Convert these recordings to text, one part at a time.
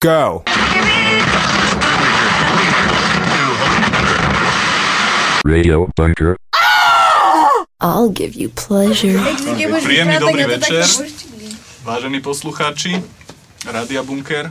Go! Radio Bunker. I'll give you pleasure. Príjemný dobrý večer, vážení poslucháči Rádia Bunker.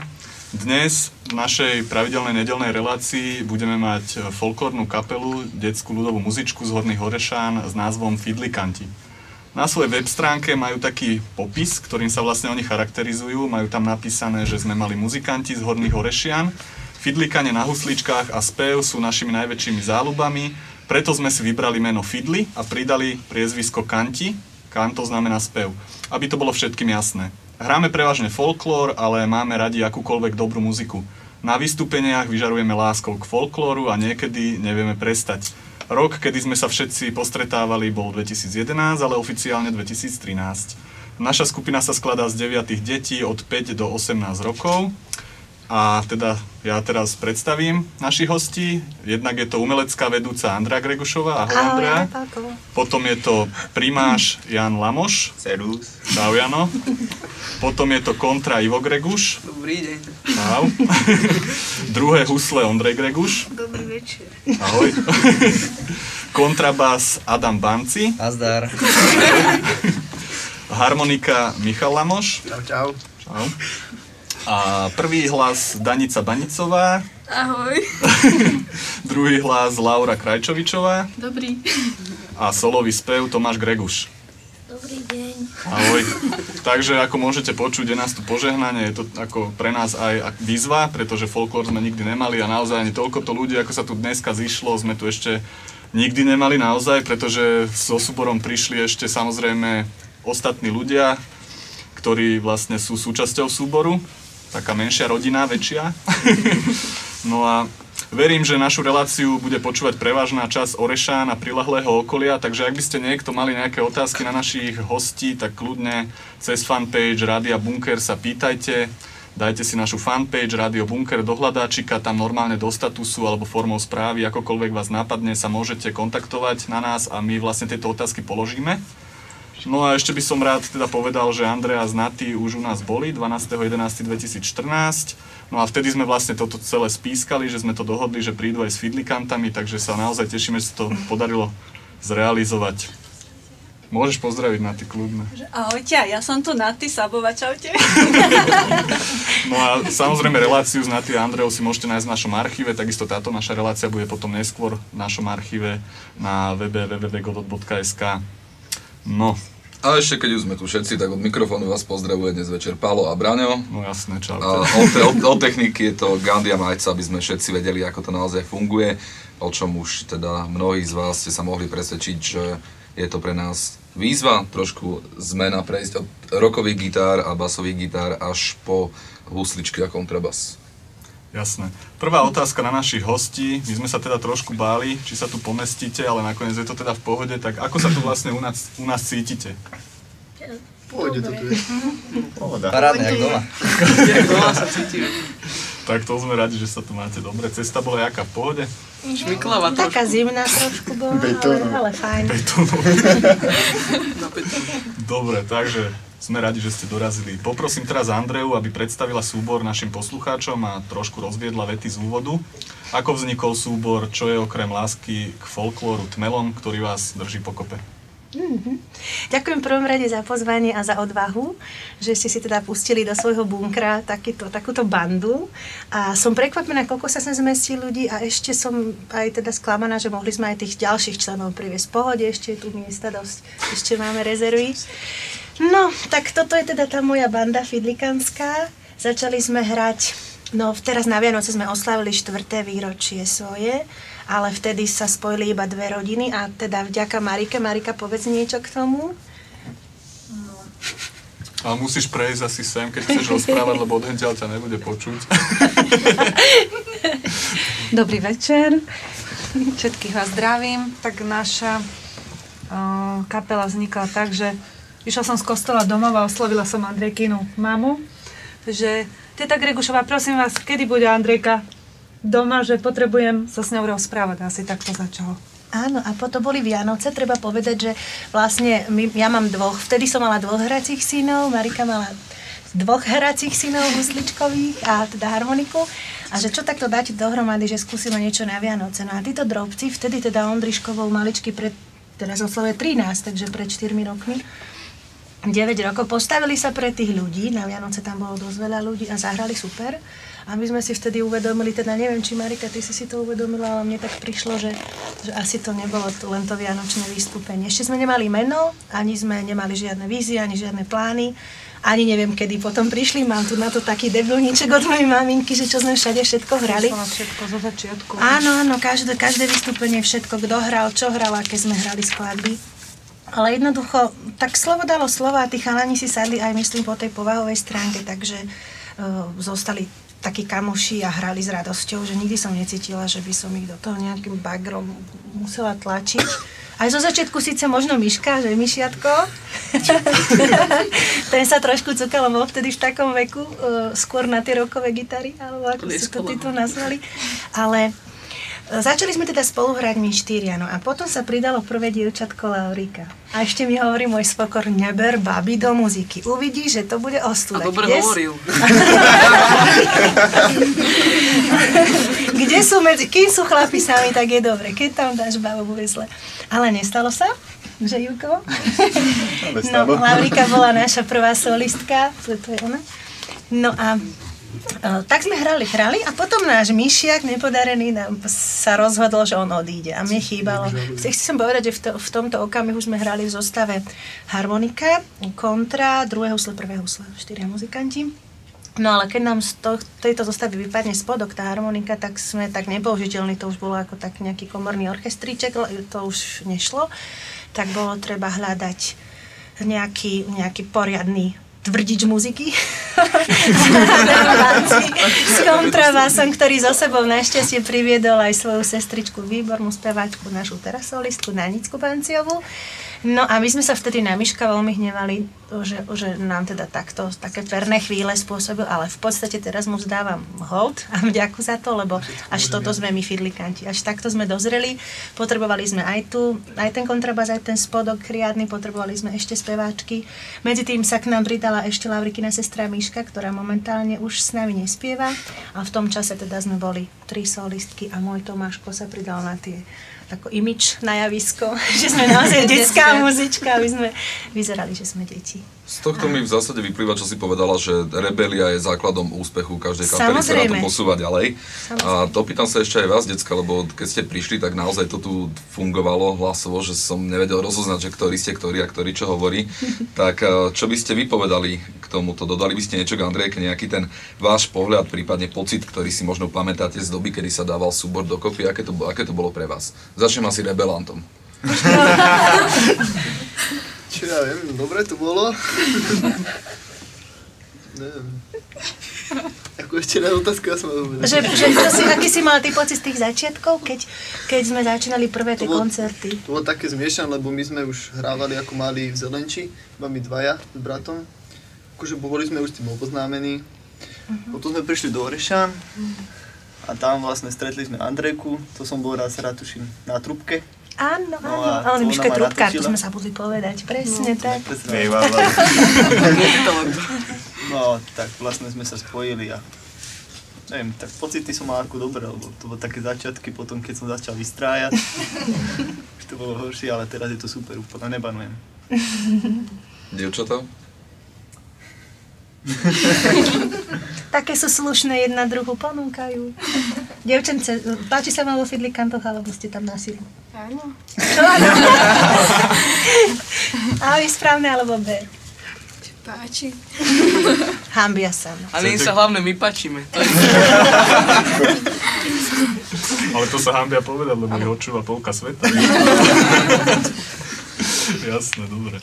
Dnes v našej pravidelnej nedelnej relácii budeme mať folklórnu kapelu, detskú ľudovú muzičku z Horných Horešán s názvom Fidlikanti. Na svojej web stránke majú taký popis, ktorým sa vlastne oni charakterizujú. Majú tam napísané, že sme mali muzikanti z Horných Horešian. Fidlikanie na husličkách a spev sú našimi najväčšími záľubami, preto sme si vybrali meno Fidli a pridali priezvisko Kanti. Kant to znamená spev. Aby to bolo všetkým jasné. Hráme prevažne folklór, ale máme radi akúkoľvek dobrú muziku. Na vystúpeniach vyžarujeme láskou k folklóru a niekedy nevieme prestať. Rok, kedy sme sa všetci postretávali, bol 2011, ale oficiálne 2013. Naša skupina sa skladá z 9 detí od 5 do 18 rokov. A teda ja teraz predstavím našich hostí. Jednak je to umelecká vedúca Andrea Gregušová. Ahoj, Ahoj, Andrea. Natálko. Potom je to primáš Jan Lamoš. Serus. Čau, Jano. Potom je to kontra Ivo Greguš. Dobrý deň. Čau. Druhé husle Ondrej Greguš. Dobrý večer. Ahoj. Kontrabás Adam Banci. Nazdar. Harmonika Michal Lamoš. Čau, čau. Čau. A prvý hlas Danica Banicová. Ahoj. Druhý hlas Laura Krajčovičová. Dobrý. A solový spev Tomáš Greguš. Dobrý deň. Ahoj. Takže ako môžete počuť, je nás tu požehnanie, je to ako pre nás aj výzva, pretože folklór sme nikdy nemali a naozaj ani toľko to ľudí, ako sa tu dneska zišlo, sme tu ešte nikdy nemali naozaj, pretože so súborom prišli ešte samozrejme ostatní ľudia, ktorí vlastne sú súčasťou súboru, taká menšia rodina, väčšia. no a verím, že našu reláciu bude počúvať prevažná časť Orešán a prilahlého okolia, takže ak by ste niekto mali nejaké otázky na našich hostí, tak kľudne cez fanpage Rádia Bunker sa pýtajte. Dajte si našu fanpage Radio Bunker do hľadáčika, tam normálne do statusu alebo formou správy, akokoľvek vás nápadne, sa môžete kontaktovať na nás a my vlastne tieto otázky položíme. No a ešte by som rád teda povedal, že Andrea z Naty už u nás boli 12.11.2014. No a vtedy sme vlastne toto celé spískali, že sme to dohodli, že prídu aj s fidlikantami, takže sa naozaj tešíme, že sa to podarilo zrealizovať. Môžeš pozdraviť Naty kľudne. Ahojte, ja som tu Naty Sabova, čaute. No a samozrejme reláciu s Naty a Andreou si môžete nájsť v našom archíve, takisto táto naša relácia bude potom neskôr v našom archíve na www.godot.sk. No, A ešte keď už sme tu všetci, tak od mikrofónu vás pozdravuje dnes večer Palo a Braňo. no jasné, čau. A te, od, od techniky je to Gandia Majca, aby sme všetci vedeli, ako to naozaj funguje, o čom už teda mnohí z vás ste sa mohli presvedčiť, že je to pre nás výzva, trošku zmena prejsť od rokových gitár a basových gitár až po husličky a kontrabas. Jasné. Prvá otázka na našich hostí. My sme sa teda trošku báli, či sa tu pomestíte, ale nakoniec je to teda v pohode. Tak ako sa tu vlastne u nás, u nás cítite? Pôjde to tu je. Pohoda. Parádne, jak doma. Doma sa cítim. Tak to sme radi, že sa tu máte dobre. Cesta bola jaká? V pohode? Šmiklava Taká zimná trošku bola, ale, ale fajn. Dobre, takže sme radi, že ste dorazili. Poprosím teraz Andreu, aby predstavila súbor našim poslucháčom a trošku rozviedla vety z úvodu. Ako vznikol súbor, čo je okrem lásky k folklóru Tmelon, ktorý vás drží pokope? Ďakujem v prvom rade za pozvanie a za odvahu, že ste si teda pustili do svojho bunkra takýto, takúto bandu. A som prekvapená, koľko sa sem zmestí ľudí a ešte som aj teda sklamaná, že mohli sme aj tých ďalších členov priviesť v pohode, ešte je tu miesta dosť, ešte máme rezervy. No, tak toto je teda tá moja banda fidlikanská. Začali sme hrať, no teraz na Vianoce sme oslavili štvrté výročie svoje, ale vtedy sa spojili iba dve rodiny a teda vďaka Marike. Marika, povedz niečo k tomu. Ale musíš prejsť asi sem, keď chceš rozprávať, lebo odhentiaľ ťa nebude počuť. Dobrý večer, všetkých vás zdravím. Tak naša uh, kapela vznikla tak, že išla som z kostola domov a oslovila som Andrejkinu mamu, že teta Gregušová, prosím vás, kedy bude Andrejka doma, že potrebujem sa s ňou rozprávať. Asi tak to začalo. Áno, a potom boli Vianoce, treba povedať, že vlastne my, ja mám dvoch, vtedy som mala dvoch hracích synov, Marika mala dvoch hracích synov husličkových a teda harmoniku. A že čo takto dáte dohromady, že skúsime niečo na Vianoce. No a títo drobci, vtedy teda Ondriškovou maličky pred, teraz oslovuje 13, takže pred 4 rokmi, 9 rokov, postavili sa pre tých ľudí, na Vianoce tam bolo dosť veľa ľudí a zahrali super. A my sme si vtedy uvedomili, teda neviem, či Marika, ty si si to uvedomila, ale mne tak prišlo, že, že asi to nebolo to, len to vianočné vystúpenie. Ešte sme nemali meno, ani sme nemali žiadne vízie, ani žiadne plány ani neviem, kedy potom prišli. Mám tu na to taký debilníček od mojej maminky, že čo sme všade všetko hrali. Všetko zo začiatku. Áno, áno, každé, každé vystúpenie, všetko, kto hral, čo hral, aké sme hrali skladby. Ale jednoducho, tak slovo dalo slovo a tí chalani si sadli aj myslím po tej povahovej stránke, takže uh, zostali takí kamoši a hrali s radosťou, že nikdy som necítila, že by som ich do toho nejakým bagrom musela tlačiť. Aj zo začiatku síce možno Myška, že Myšiatko. Ten sa trošku cukal, bol vtedy v takom veku, uh, skôr na tie rokové gitary, alebo ako si to títo nazvali. Ale Začali sme teda spolu hrať my štyria, no a potom sa pridalo prvé dievčatko Laurika. A ešte mi hovorí môj spokor, neber baby do muziky. Uvidí, že to bude ostuda. A dobre Kde hovoril. Kde sú medzi... Kým sú chlapi sami, tak je dobre. Keď tam dáš babu, bude zle. Ale nestalo sa, že Juko? No, Laurika bola naša prvá solistka, to je ona. No a tak sme hrali, hrali a potom náš myšiak nepodarený nám sa rozhodol, že on odíde a mne chýbalo. Chcem povedať, že v, to, v tomto okamihu sme hrali v zostave harmonika, kontra, druhé husle, prvé husle, štyria muzikanti. No ale keď nám z to, tejto zostavy vypadne spodok tá harmonika, tak sme tak nepoužiteľní, to už bolo ako tak nejaký komorný orchestríček, to už nešlo, tak bolo treba hľadať nejaký, nejaký poriadny tvrdič muziky s kontrabasom, ktorý zo sebou našťastie priviedol aj svoju sestričku, výbornú speváčku, našu teraz solistku Nanicku Panciovú. No a my sme sa vtedy na Myška veľmi hnevali, že, že nám teda takto, také perné chvíle spôsobil, ale v podstate teraz mu zdávam hold a vďaku za to, lebo až toto sme my fidlikanti, až takto sme dozreli, potrebovali sme aj tu, aj ten kontrabas, aj ten spodok riadny, potrebovali sme ešte speváčky. Medzi tým sa k nám pridala ešte Laurikina sestra Myška, ktorá momentálne už s nami nespieva. A v tom čase teda sme boli tri solistky a môj Tomáško sa pridal na tie ako imič na javisko, že sme naozaj detská muzička, aby sme vyzerali, že sme deti. Z tohto mi v zásade vyplýva, čo si povedala, že rebelia je základom úspechu každej kapely sa na to posúva ďalej. A to pýtam sa ešte aj vás, decka, lebo keď ste prišli, tak naozaj to tu fungovalo hlasovo, že som nevedel rozoznať, že ktorí ste ktorí a ktorý čo hovorí. tak eh, čo by ste vypovedali k tomuto? Dodali by ste niečo k Andrejke, nejaký ten váš pohľad, prípadne pocit, ktorý si možno pamätáte z doby, kedy sa dával súbor dokopy, aké to, aké to bolo pre vás? Začnem asi rebelantom. Čo ja viem, dobre to bolo. Neviem. Ako ešte na otázku, ja som že, že to si, aký si mal ty pocit z tých začiatkov, keď, keď sme začínali prvé tie koncerty? To bolo také zmiešané, lebo my sme už hrávali ako mali v Zelenči, my dvaja s bratom. Akože boli sme už s tým oboznámení. Uh-huh. Potom sme prišli do Oreša a tam vlastne stretli sme Andrejku, to som bol raz rád tuším na trubke. Áno, áno, no ale Myška Trubka, to sme sa budli povedať, presne no, tak. no, tak vlastne sme sa spojili a neviem, tak pocity som mal ako dobré, lebo to bolo také začiatky, potom keď som začal vystrájať, už to bolo horšie, ale teraz je to super, úplne nebanujem. Dievčatá? Také sú slušné, jedna druhu ponúkajú. Devčence, páči sa vám vo Fidlikantoch, alebo ste tam na silu? Áno. Čo? A vy správne, alebo B? Páči. Hambia sa. No. Ale im sa hlavne my páčime. Je... Ale to sa hambia povedať, lebo ich odčúva polka sveta. Jasné, dobre.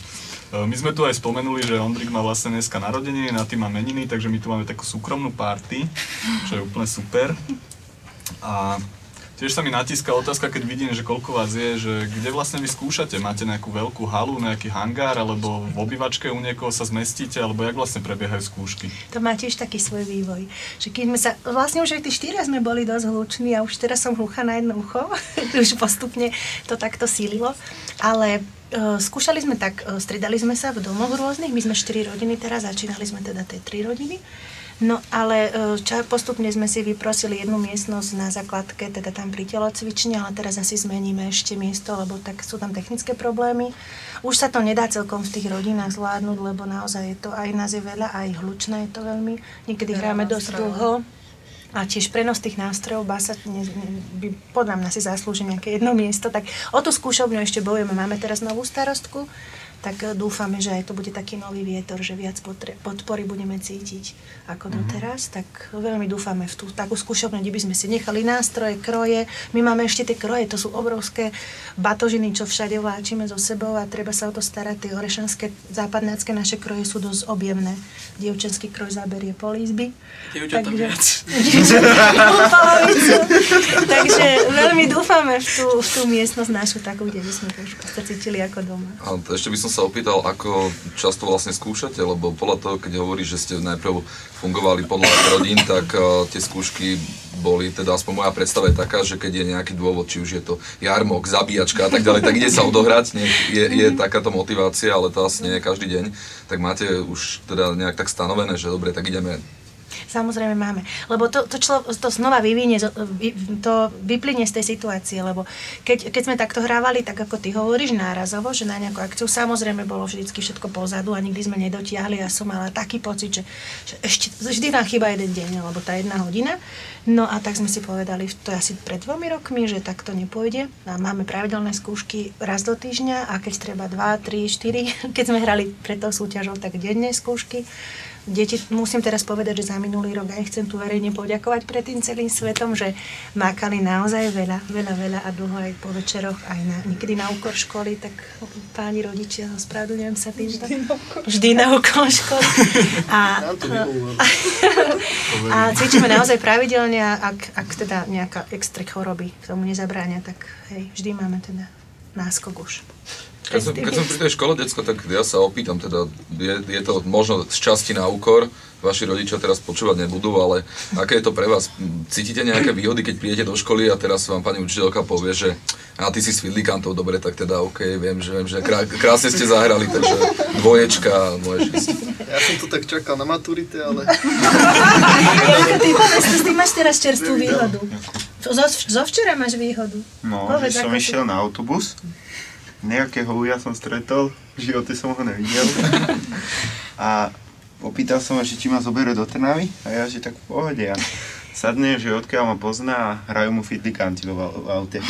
E, my sme tu aj spomenuli, že Ondrik má vlastne dneska narodeniny, na tým má meniny, takže my tu máme takú súkromnú party, čo je úplne super. A Tiež sa mi natíska otázka, keď vidím, že koľko vás je, že kde vlastne vy skúšate? Máte nejakú veľkú halu, nejaký hangár, alebo v obývačke u niekoho sa zmestíte, alebo jak vlastne prebiehajú skúšky? To má tiež taký svoj vývoj. Že keď sme sa, vlastne už aj tí štyria sme boli dosť hluční a už teraz som hlucha na jedno ucho. už postupne to takto sílilo. Ale skúšali sme tak, uh, stridali sme sa v domoch rôznych, my sme štyri rodiny teraz, začínali sme teda tie tri rodiny. No ale e, ča, postupne sme si vyprosili jednu miestnosť na základke, teda tam pri telocvični, ale teraz asi zmeníme ešte miesto, lebo tak sú tam technické problémy. Už sa to nedá celkom v tých rodinách zvládnuť, lebo naozaj je to aj nás je veľa, aj hlučné je to veľmi. Niekedy hráme dosť dlho. A tiež prenos tých nástrojov, basa ne, by podľa mňa si zaslúži nejaké jedno miesto, tak o tú skúšobňu ešte bojujeme. Máme teraz novú starostku, tak eh, dúfame, že aj to bude taký nový vietor, že viac podpory budeme cítiť ako mm-hmm. doteraz, tak veľmi dúfame v tú takú skúšobnú, kde by sme si nechali nástroje, kroje. My máme ešte tie kroje, to sú obrovské batožiny, čo všade vláčime so sebou a treba sa o to starať. Tie orešanské, západnácké naše kroje sú dosť objemné. Dievčenský kroj zaberie pol izby. Dievčatá viac. Takže veľmi dúfame v tú, v tú miestnosť našu takú, kde by sme trošku sa cítili ako doma. A ešte by som sa opýtal, ako často vlastne skúšate, lebo podľa toho, keď hovoríš, že ste najprv fungovali podľa rodín, tak uh, tie skúšky boli, teda aspoň moja predstava je taká, že keď je nejaký dôvod, či už je to jarmok, zabíjačka a tak ďalej, tak ide sa odohrať, nech je, je takáto motivácia, ale to asi nie je každý deň, tak máte už teda nejak tak stanovené, že dobre, tak ideme Samozrejme máme. Lebo to, to, člo, to znova vyvinie, to vyplynie z tej situácie, lebo keď, keď sme takto hrávali, tak ako ty hovoríš, nárazovo, že na nejakú akciu, samozrejme bolo vždy všetko pozadu a nikdy sme nedotiahli a som mala taký pocit, že, že ešte vždy nám chýba jeden deň, alebo tá jedna hodina. No a tak sme si povedali, to je asi pred dvomi rokmi, že takto nepôjde. A máme pravidelné skúšky raz do týždňa a keď treba 2, 3, 4, keď sme hrali pred tou súťažou, tak denné skúšky deti, musím teraz povedať, že za minulý rok aj chcem tu verejne poďakovať pred tým celým svetom, že mákali naozaj veľa, veľa, veľa a dlho aj po večeroch, aj na, niekedy na úkor školy, tak páni rodičia, ospravedlňujem sa tým, vždy na úkor školy. A, a cvičíme naozaj pravidelne a ak, ak teda nejaká extra choroby k tomu nezabránia, tak hej, vždy máme teda náskok už. Keď som, keď som pri tej škole decko, tak ja sa opýtam, teda je, je to možno z časti na úkor, vaši rodičia teraz počúvať nebudú, ale aké je to pre vás? Cítite nejaké výhody, keď prídete do školy a teraz vám pani učiteľka povie, že a ty si s Fidlikantov, dobre, tak teda OK, viem, že, viem, že krá, krásne ste zahrali, takže dvoječka, môžeš ísť. Ja som to tak čakal na maturite, ale... Ja, ty povedz, ty máš teraz čerstvú výhodu. Zo, zo včera máš výhodu. No, povedz, že som išiel na autobus nejakého uja som stretol, v živote som ho nevidel. A opýtal som ho, že či ma zoberie do Trnavy a ja, že tak v pohode. A sadne, že odkiaľ ma pozná a hrajú mu fitlikanti v aute.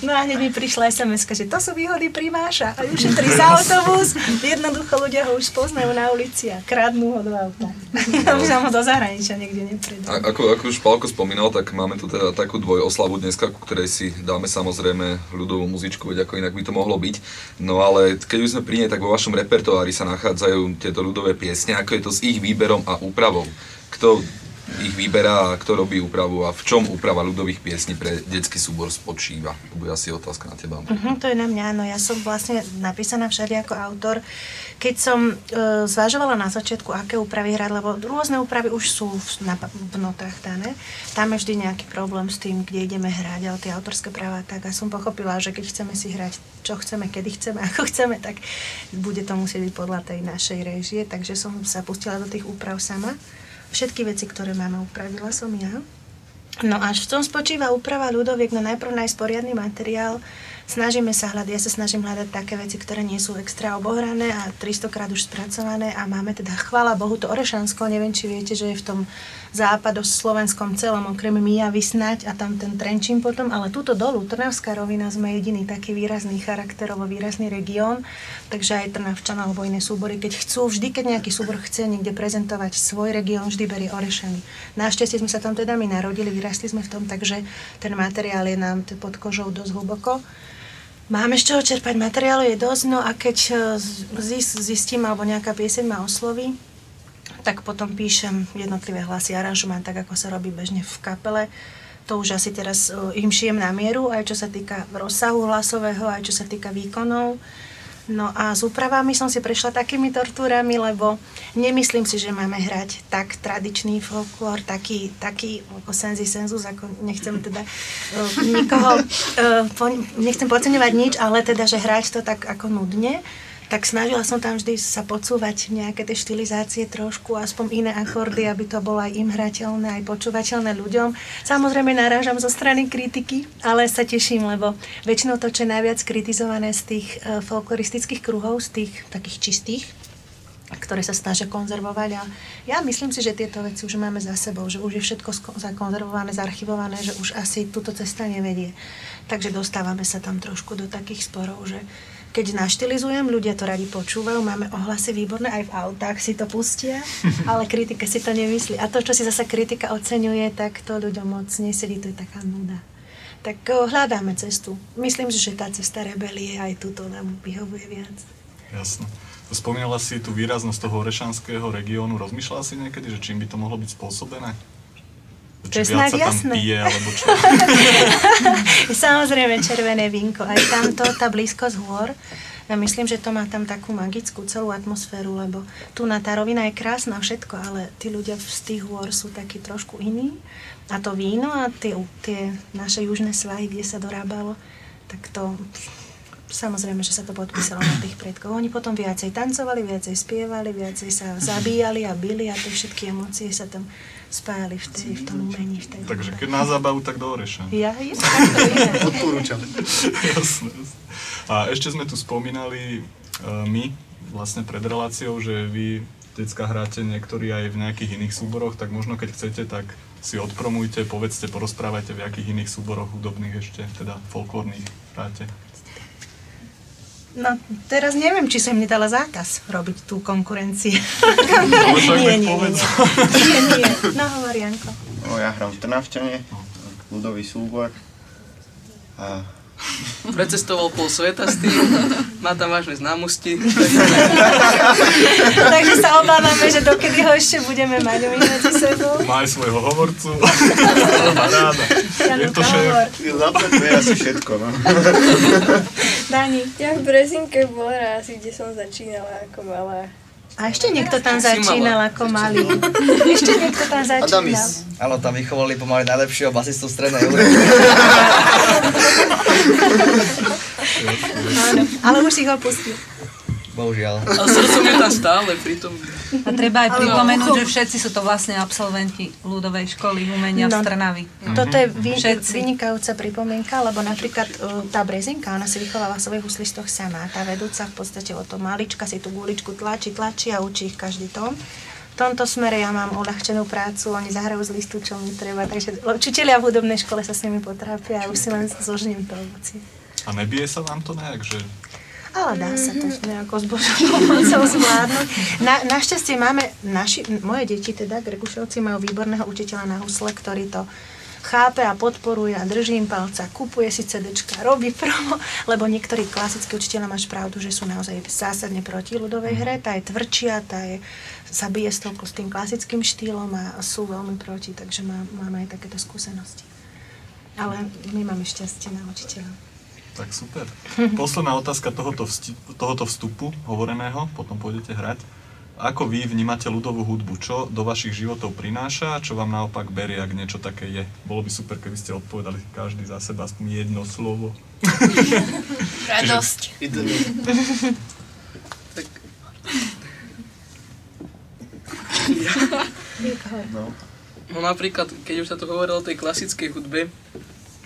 No a hneď mi prišla sms že to sú výhody primáša. A už tri za autobus. Jednoducho ľudia ho už poznajú na ulici a kradnú ho do auta. No. už ho do zahraničia niekde nepredú. Ako, ako už Palko spomínal, tak máme tu teda takú dvojoslavu dneska, ku ktorej si dáme samozrejme ľudovú muzičku, veď ako inak by to mohlo byť. No ale keď už sme pri nej, tak vo vašom repertoári sa nachádzajú tieto ľudové piesne, ako je to s ich výberom a úpravou. Kto ich vyberá a kto robí úpravu a v čom úprava ľudových piesní pre detský súbor spočíva? To bude asi otázka na teba. Uh-huh, to je na mňa, no ja som vlastne napísaná všade ako autor. Keď som e, zvažovala na začiatku, aké úpravy hrať, lebo rôzne úpravy už sú v, na, v notách dané, tam je vždy nejaký problém s tým, kde ideme hrať, ale tie autorské práva tak. A som pochopila, že keď chceme si hrať, čo chceme, kedy chceme, ako chceme, tak bude to musieť byť podľa tej našej režie, takže som sa pustila do tých úprav sama všetky veci, ktoré máme, upravila som ja. No až v tom spočíva úprava ľudoviek, no najprv nájsť poriadny materiál, snažíme sa hľadať, ja sa snažím hľadať také veci, ktoré nie sú extra obohrané a 300 krát už spracované a máme teda, chvála Bohu, to Orešansko, neviem, či viete, že je v tom západoslovenskom celom, okrem Mijavy snať a tam ten Trenčín potom, ale túto dolu, Trnavská rovina, sme jediný taký výrazný charakterovo výrazný región, takže aj Trnavčan alebo iné súbory, keď chcú, vždy, keď nejaký súbor chce niekde prezentovať svoj región, vždy berie Orešany. Našťastie sme sa tam teda my narodili, vyrastli sme v tom, takže ten materiál je nám pod kožou dosť hlboko. Máme z čoho čerpať, materiálu je dosť, no a keď e, zistím, alebo nejaká pieseň ma osloví, tak potom píšem jednotlivé hlasy, aranžujem tak, ako sa robí bežne v kapele. To už asi teraz uh, im šijem na mieru, aj čo sa týka rozsahu hlasového, aj čo sa týka výkonov. No a s úpravami som si prešla takými tortúrami, lebo nemyslím si, že máme hrať tak tradičný folklór, taký, taký ako senzi senzus, ako nechcem teda uh, nikoho, uh, po, nechcem podceňovať nič, ale teda, že hrať to tak ako nudne tak snažila som tam vždy sa podsúvať nejaké tie štilizácie trošku, aspoň iné akordy, aby to bolo aj im hrateľné, aj počúvateľné ľuďom. Samozrejme narážam zo strany kritiky, ale sa teším, lebo väčšinou to, čo je najviac kritizované z tých uh, folkloristických kruhov, z tých takých čistých, ktoré sa snažia konzervovať a ja myslím si, že tieto veci už máme za sebou, že už je všetko zakonzervované, zarchivované, že už asi túto cesta nevedie. Takže dostávame sa tam trošku do takých sporov, že keď naštilizujem, ľudia to radi počúvajú, máme ohlasy výborné, aj v autách si to pustia, ale kritika si to nemyslí. A to, čo si zase kritika oceňuje, tak to ľuďom moc nesedí, to je taká nuda. Tak hľadáme cestu. Myslím že tá cesta rebelie aj túto nám vyhovuje viac. Jasno. Spomínala si tú výraznosť toho orešanského regiónu. Rozmýšľala si niekedy, že čím by to mohlo byť spôsobené? To je snáď jasné. Pije, alebo čo? Samozrejme, červené vínko. Aj tamto, tá blízkosť hôr. Ja myslím, že to má tam takú magickú celú atmosféru, lebo tu na tá rovina je krásna všetko, ale tí ľudia z tých hôr sú takí trošku iní. A to víno a tie, tie naše južné svahy, kde sa dorábalo, tak to samozrejme, že sa to podpísalo na tých predkov. Oni potom viacej tancovali, viacej spievali, viacej sa zabíjali a byli a tie všetky emócie sa tam spájali v, tej, v tom umení. V tej Takže keď na zábavu, tak do Oreša. Ja, ja, Odporúčam. jasné, jasné. A ešte sme tu spomínali uh, my, vlastne pred reláciou, že vy decka hráte niektorí aj v nejakých iných súboroch, tak možno keď chcete, tak si odpromujte, povedzte, porozprávajte, v akých iných súboroch hudobných ešte, teda folklórnych hráte. No, teraz neviem, či som mi dala zákaz robiť tú konkurenciu. Nie, nie, povedz. nie, nie. No, hovor, Janko. No, ja hram v Trnavčane, ľudový súbor. A Precestoval pol sveta s tým, má tam vážne známosti. Takže sa obávame, že dokedy ho ešte budeme mať my medzi sebou. Má aj svojho hovorcu. Paráda. Je šéf. to je asi všetko, no. Dani. Ja v Brezinke bola asi, kde som začínala ako malá. A ešte niekto tam začínal ako malý. Ešte niekto tam začínal. Adamis. Áno, tam vychovali pomaly najlepšieho basistu v strednej Európe. Áno, ale už ich opustil. Bohužiaľ. A srdcom je tam stále, pritom A treba aj pripomenúť, že všetci sú to vlastne absolventi ľudovej školy umenia No. v Trnavi. Toto je vy, vynikajúca pripomienka, lebo napríklad uh, tá Brezinka, ona si vychováva svojich huslistoch sama. Tá vedúca v podstate o to malička si tú guličku tlačí, tlačí a učí ich každý tón. V tomto smere ja mám uľahčenú prácu, oni zahrajú z listu, čo mi treba, takže učiteľia v hudobnej škole sa s nimi potrápia a už si len zožním to ovocie. A nebije sa vám to nejak, že Ale dá sa to nejako s Božou pomocou zvládnuť. Na, našťastie máme, naši, moje deti teda, Grekušovci, majú výborného učiteľa na husle, ktorý to chápe a podporuje a drží im palca, kupuje si CDčka, robí promo, lebo niektorí klasickí učiteľa máš pravdu, že sú naozaj zásadne proti ľudovej hre, tá je tvrdšia, tá je, sa bije s, tou, s tým klasickým štýlom a sú veľmi proti, takže má, máme aj takéto skúsenosti. Ale my máme šťastie na učiteľa. Tak super. Posledná otázka tohoto, vsti- tohoto vstupu hovoreného, potom pôjdete hrať. Ako vy vnímate ľudovú hudbu? Čo do vašich životov prináša a čo vám naopak berie, ak niečo také je? Bolo by super, keby ste odpovedali každý za seba aspoň jedno slovo. Radosť. Ideme. tak, no. No napríklad, keď už sa tu hovorilo o tej klasickej hudbe,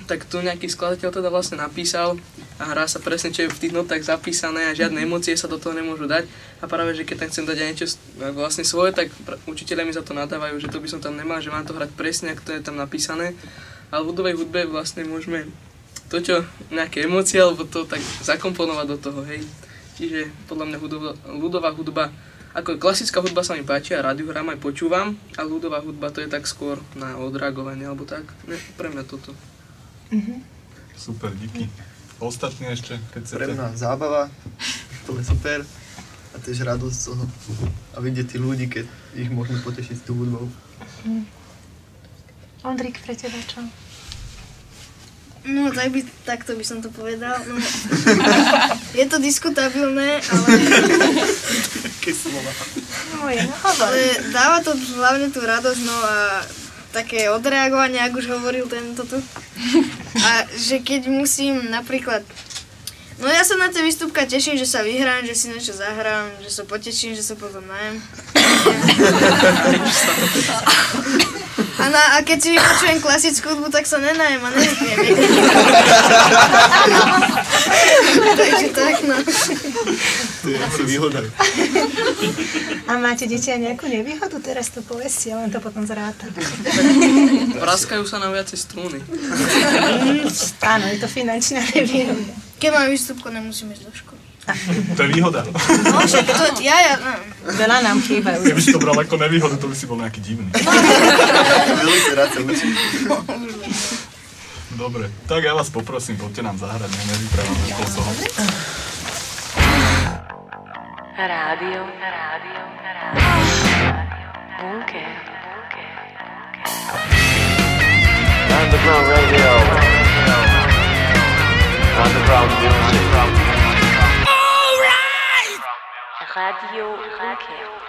tak tu nejaký skladateľ teda vlastne napísal a hrá sa presne, čo je v tých notách zapísané a žiadne emócie sa do toho nemôžu dať. A práve, že keď tam chcem dať aj niečo vlastne svoje, tak učiteľia mi za to nadávajú, že to by som tam nemal, že mám to hrať presne, ako to je tam napísané. Ale v hudovej hudbe vlastne môžeme to, čo nejaké emócie, alebo to tak zakomponovať do toho, hej. Čiže podľa mňa hudova, ľudová hudba, ako klasická hudba sa mi páči a rádiu hrám aj počúvam, a ľudová hudba to je tak skôr na odreagovanie, alebo tak. Ne, pre mňa toto. Super, díky. Ostatní ešte, keď chcete. pre mňa zábava, to je super. A tiež radosť z toho. A vidieť tí ľudí, keď ich môžeme potešiť s tú hudbou. Ondrik, pre teba čo? No, tak by, takto by som to povedal. No, je to diskutabilné, ale, Moje, no hovor. ale dáva to hlavne tú radosť, no a také odreagovanie, ako už hovoril tento tu. A že keď musím napríklad No ja sa na tie výstupka teším, že sa vyhrám, že si niečo zahrám, že sa poteším, že sa potom najem. A, na, a keď si vypočujem klasickú hudbu, tak sa nenajem a nevypiem. Takže tak, no. To je asi výhoda. A máte deti aj nejakú nevýhodu? Teraz to povedzte, ja len to potom zrátam. Praskajú sa na viacej strúny. Áno, je to finančná nevýhoda. Keď mám výstupko, nemusím ísť do školy. To je výhoda. No však to, ja, ja, no. Veľa nám chýbajú. Keby si to bral ako nevýhodu, to by si bol nejaký divný. Dobre, tak ja vás poprosím, poďte nám zahrať, nech nevyprávame pol toho. Rádio, rádio, rádio. Bunker. Underground radio. Underground music. Radio Bunker.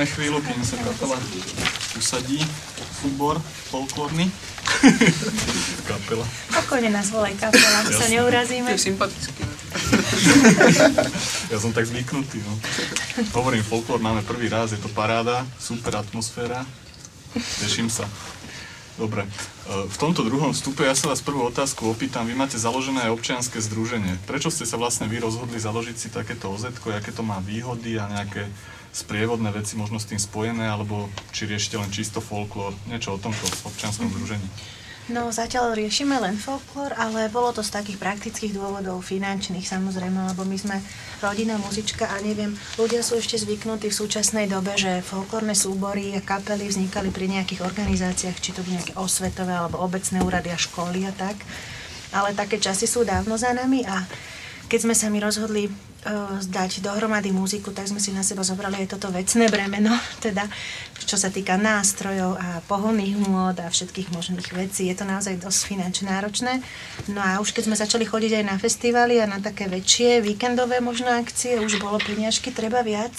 Počkáme chvíľu, kým sa kapela usadí. Súbor folklórny. kapela. Pokojne nás volaj kapela, my sa neurazíme. To je sympatické. Ja som tak zvyknutý, no. Hovorím, folklór máme prvý raz, je to paráda, super atmosféra. Teším sa. Dobre, e, v tomto druhom vstupe ja sa vás prvú otázku opýtam. Vy máte založené občianske združenie. Prečo ste sa vlastne vy rozhodli založiť si takéto oz aké to má výhody a nejaké sprievodné veci možno s tým spojené, alebo či riešite len čisto folklór? Niečo o tomto občianskom združení. No zatiaľ riešime len folklór, ale bolo to z takých praktických dôvodov, finančných samozrejme, lebo my sme rodina, muzička a neviem, ľudia sú ešte zvyknutí v súčasnej dobe, že folklórne súbory a kapely vznikali pri nejakých organizáciách, či to boli nejaké osvetové alebo obecné úrady a školy a tak. Ale také časy sú dávno za nami a keď sme sa mi rozhodli zdať dohromady muziku, tak sme si na seba zobrali aj toto vecné bremeno, teda čo sa týka nástrojov a pohonných hmôt a všetkých možných vecí. Je to naozaj dosť finančne náročné. No a už keď sme začali chodiť aj na festivaly a na také väčšie víkendové možno akcie, už bolo peniažky treba viac,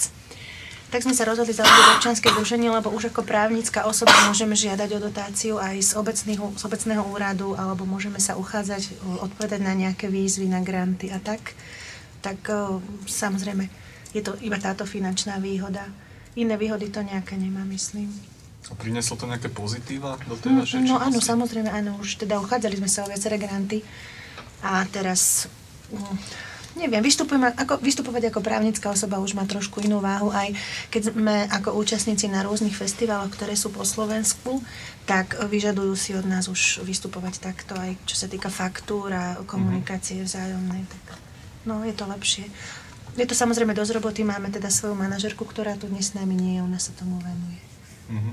tak sme sa rozhodli založiť občianske združenie, lebo už ako právnická osoba môžeme žiadať o dotáciu aj z, obecného, z obecného úradu, alebo môžeme sa uchádzať, odpovedať na nejaké výzvy, na granty a tak. Tak o, samozrejme, je to iba táto finančná výhoda. Iné výhody to nejaké nemá, myslím. A prinieslo to nejaké pozitíva do tej vašej No áno, činnosti? samozrejme, áno, už teda uchádzali sme sa o viaceré granty a teraz, mm, neviem, vystupujem, ako, vystupovať ako právnická osoba už má trošku inú váhu, aj keď sme ako účastníci na rôznych festivaloch, ktoré sú po Slovensku, tak vyžadujú si od nás už vystupovať takto, aj čo sa týka faktúr a komunikácie vzájomnej, tak no, je to lepšie. Je to samozrejme dosť roboty, máme teda svoju manažerku, ktorá tu dnes s nami nie je, ona sa tomu venuje. Mhm.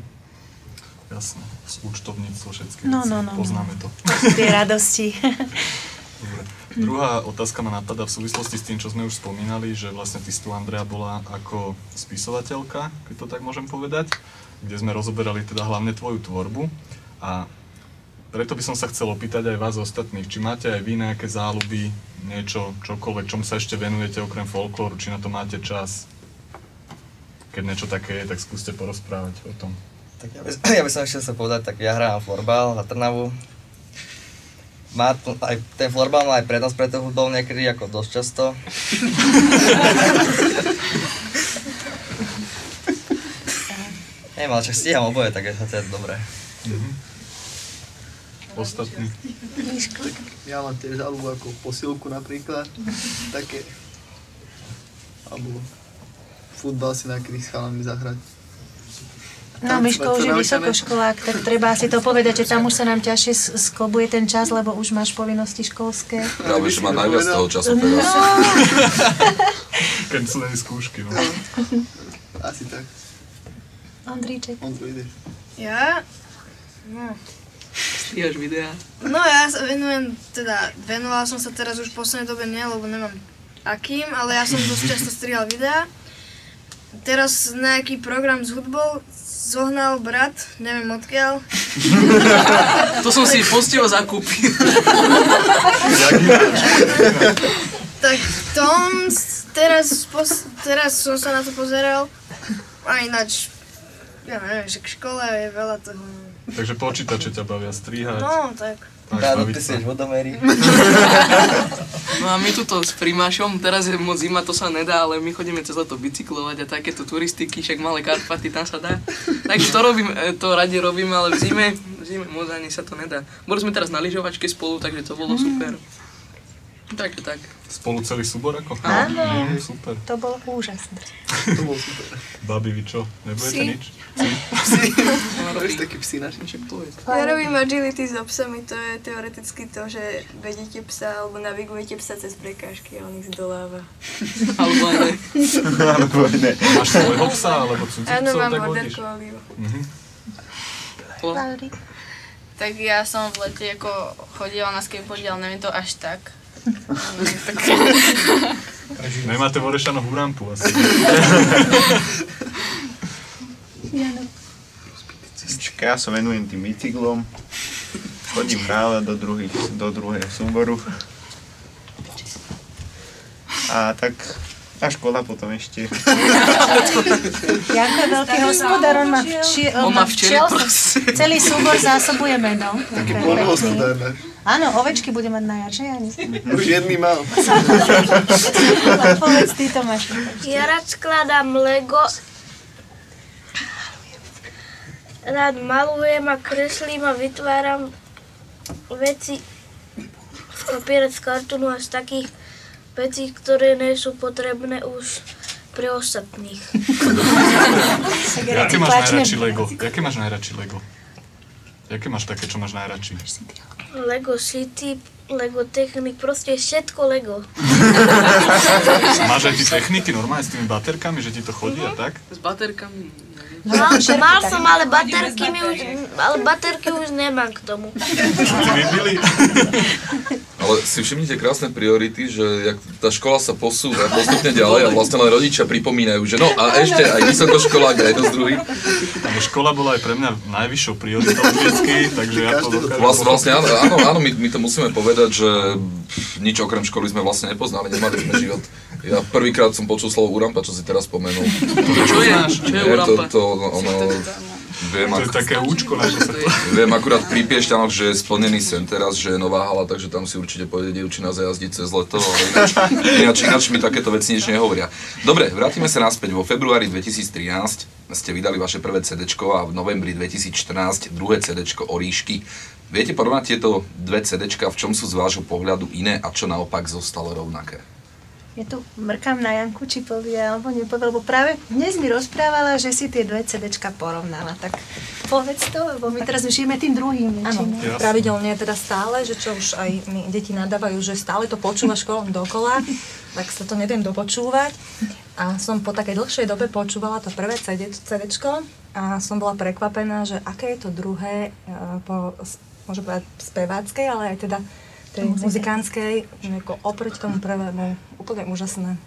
Jasné, z účtovníctvo všetky No, veci, no, no, no. poznáme to. Tie radosti. Dobre. Druhá otázka ma napadá v súvislosti s tým, čo sme už spomínali, že vlastne ty tu, Andrea, bola ako spisovateľka, keď to tak môžem povedať, kde sme rozoberali teda hlavne tvoju tvorbu a preto by som sa chcel opýtať aj vás ostatných, či máte aj vy nejaké záľuby, niečo, čokoľvek, čomu sa ešte venujete okrem folklóru, či na to máte čas. Keď niečo také je, tak skúste porozprávať o tom. Tak ja by, ja by som ešte chcel povedať, tak ja hrám florbal na Trnavu. Má to, aj ten florbal má aj prednosť pre tú hudbu niekedy ako dosť často. Neviem, ale čak stíham oboje, tak je to je dobré. Ostatní. Ja mám tiež alebo ako posilku napríklad, také, alebo futbal si nakedy s chalami zahrať. No, Miško už je vysokoškolák, tak treba si to povedať, že tam už sa nám ťažšie sklobuje ten čas, lebo už máš povinnosti školské. Práve, že má najviac toho času No, teraz. Keď sú skúšky, no. Asi tak. Ondríček. Ondro, ideš. Ja? No. Stíhaš videá. No ja sa venujem, teda venoval som sa teraz už v poslednej dobe nie, lebo nemám akým, ale ja som dosť často strihal videá. Teraz nejaký program s hudbou zohnal brat, neviem odkiaľ. To som si poctivo zakúpil. tak tom teraz, pos, teraz som sa na to pozeral a ináč, ja neviem, že k škole je veľa toho. Takže počítače ťa bavia strihať. No, tak. Baviť ty si vodomery. No a my tuto s primášom, teraz je moc zima, to sa nedá, ale my chodíme cez leto bicyklovať a takéto turistiky, však malé Karpaty, tam sa dá. Takže to robím, e, to radi robíme, ale v zime, v zime moc ani sa to nedá. Boli sme teraz na lyžovačke spolu, takže to bolo super. Takže tak. Spolu celý súbor ako? Áno. Mm, super. To bolo úžasné. To bolo super. Babi, vy čo? Nebudete Psi. nič? Vieš, taký psi naši. Ja robím agility s obsami, to je teoreticky to, že vedete psa alebo navigujete psa cez prekážky a on ich zdoláva. Alebo ne. Alebo ne. Máš svojho psa, alebo cudzích Áno, mám tak border collie. Mhm. Tak ja som v lete ako chodila na skateboarde, ale neviem to až tak. Nemáte v Orešanoch Urampu asi. Čiže ja sa venujem tým bicyklom, chodím hrále do, druhých, do druhého súboru. A tak a škola potom ešte. Janko je veľký hospodár, on má, vči, on má včiel, celý súbor zásobuje menom. Taký polnohospodár. Áno, ovečky bude mať na jar, že Jani? Už jedný mal. Povedz, ty to máš. Ja rád skladám Lego. Rád malujem a kreslím a vytváram veci z papiera, z kartonu a z takých vecí, ktoré nie sú potrebné už pre ostatných. Jaké máš najradšej Lego? Jaké máš najradšej Lego? Jaké máš také, čo máš najradšej? Lego City, Lego Technik, proste všetko Lego. Máš aj ty techniky normálne s tými baterkami, že ti to chodí a tak? S baterkami? Mal, mal som, ale baterky, mi už, ale baterky už nemám k tomu. Ale si všimnite krásne priority, že jak tá škola sa posúva postupne ďalej a vlastne len rodičia pripomínajú, že no a ešte aj vysokoškolák a jedno z druhých. Ale škola bola aj pre mňa najvyššou prioritou vždycky, takže ja to. Vlastne, vlastne áno, áno, áno my, my to musíme povedať, že nič okrem školy sme vlastne nepoznali, nemali sme život. Ja prvýkrát som počul slovo Urampa, čo si teraz spomenul. Čo je? Čo je Urampa? To, to, ono, viem, To je ak- také účko na čo sa to... Viem akurát pri Piešťanoch, že je splnený sen teraz, že je nová hala, takže tam si určite pôjde dievčina zajazdiť cez leto, ale ináč, ináč, ináč mi takéto veci nič nehovoria. Dobre, vrátime sa naspäť. Vo februári 2013 ste vydali vaše prvé CD a v novembri 2014 druhé CD Oríšky. Viete porovnať tieto dve CD, v čom sú z vášho pohľadu iné a čo naopak zostalo rovnaké? Ja tu mrkám na Janku, či povie alebo nepovie, lebo práve dnes mi rozprávala, že si tie dve CDčka porovnala. Tak povedz to, lebo my teraz žijeme tým druhým Áno, pravidelne teda stále, že čo už aj mi deti nadávajú, že stále to počúvaš kolom dokola, tak sa to neviem dopočúvať. A som po takej dlhšej dobe počúvala to prvé CD, CDčko a som bola prekvapená, že aké je to druhé, e, po, môžem povedať speváckej, ale aj teda tej muzikánskej, ako oproti tomu prvému, úplne úžasné.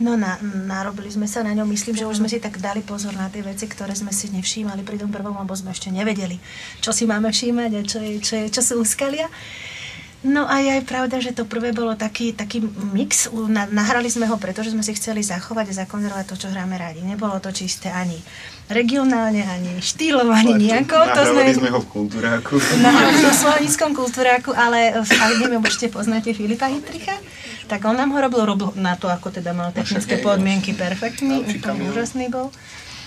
No na, narobili sme sa na ňom, myslím, že už sme si tak dali pozor na tie veci, ktoré sme si nevšímali pri tom prvom, lebo sme ešte nevedeli, čo si máme všímať a čo, je, čo, je, čo sú úskalia. No a je aj pravda, že to prvé bolo taký, taký mix, nahrali sme ho, pretože sme si chceli zachovať a zakonzervovať to, čo hráme radi. Nebolo to čisté ani regionálne, ani štýlovo, ani nejako. To sme, sme ho v kultúráku. na v slovníckom kultúráku, ale, ale neviem, určite poznáte Filipa Hitricha, tak on nám ho robil, robil na to, ako teda mal technické podmienky perfektný, úplne úžasný bol.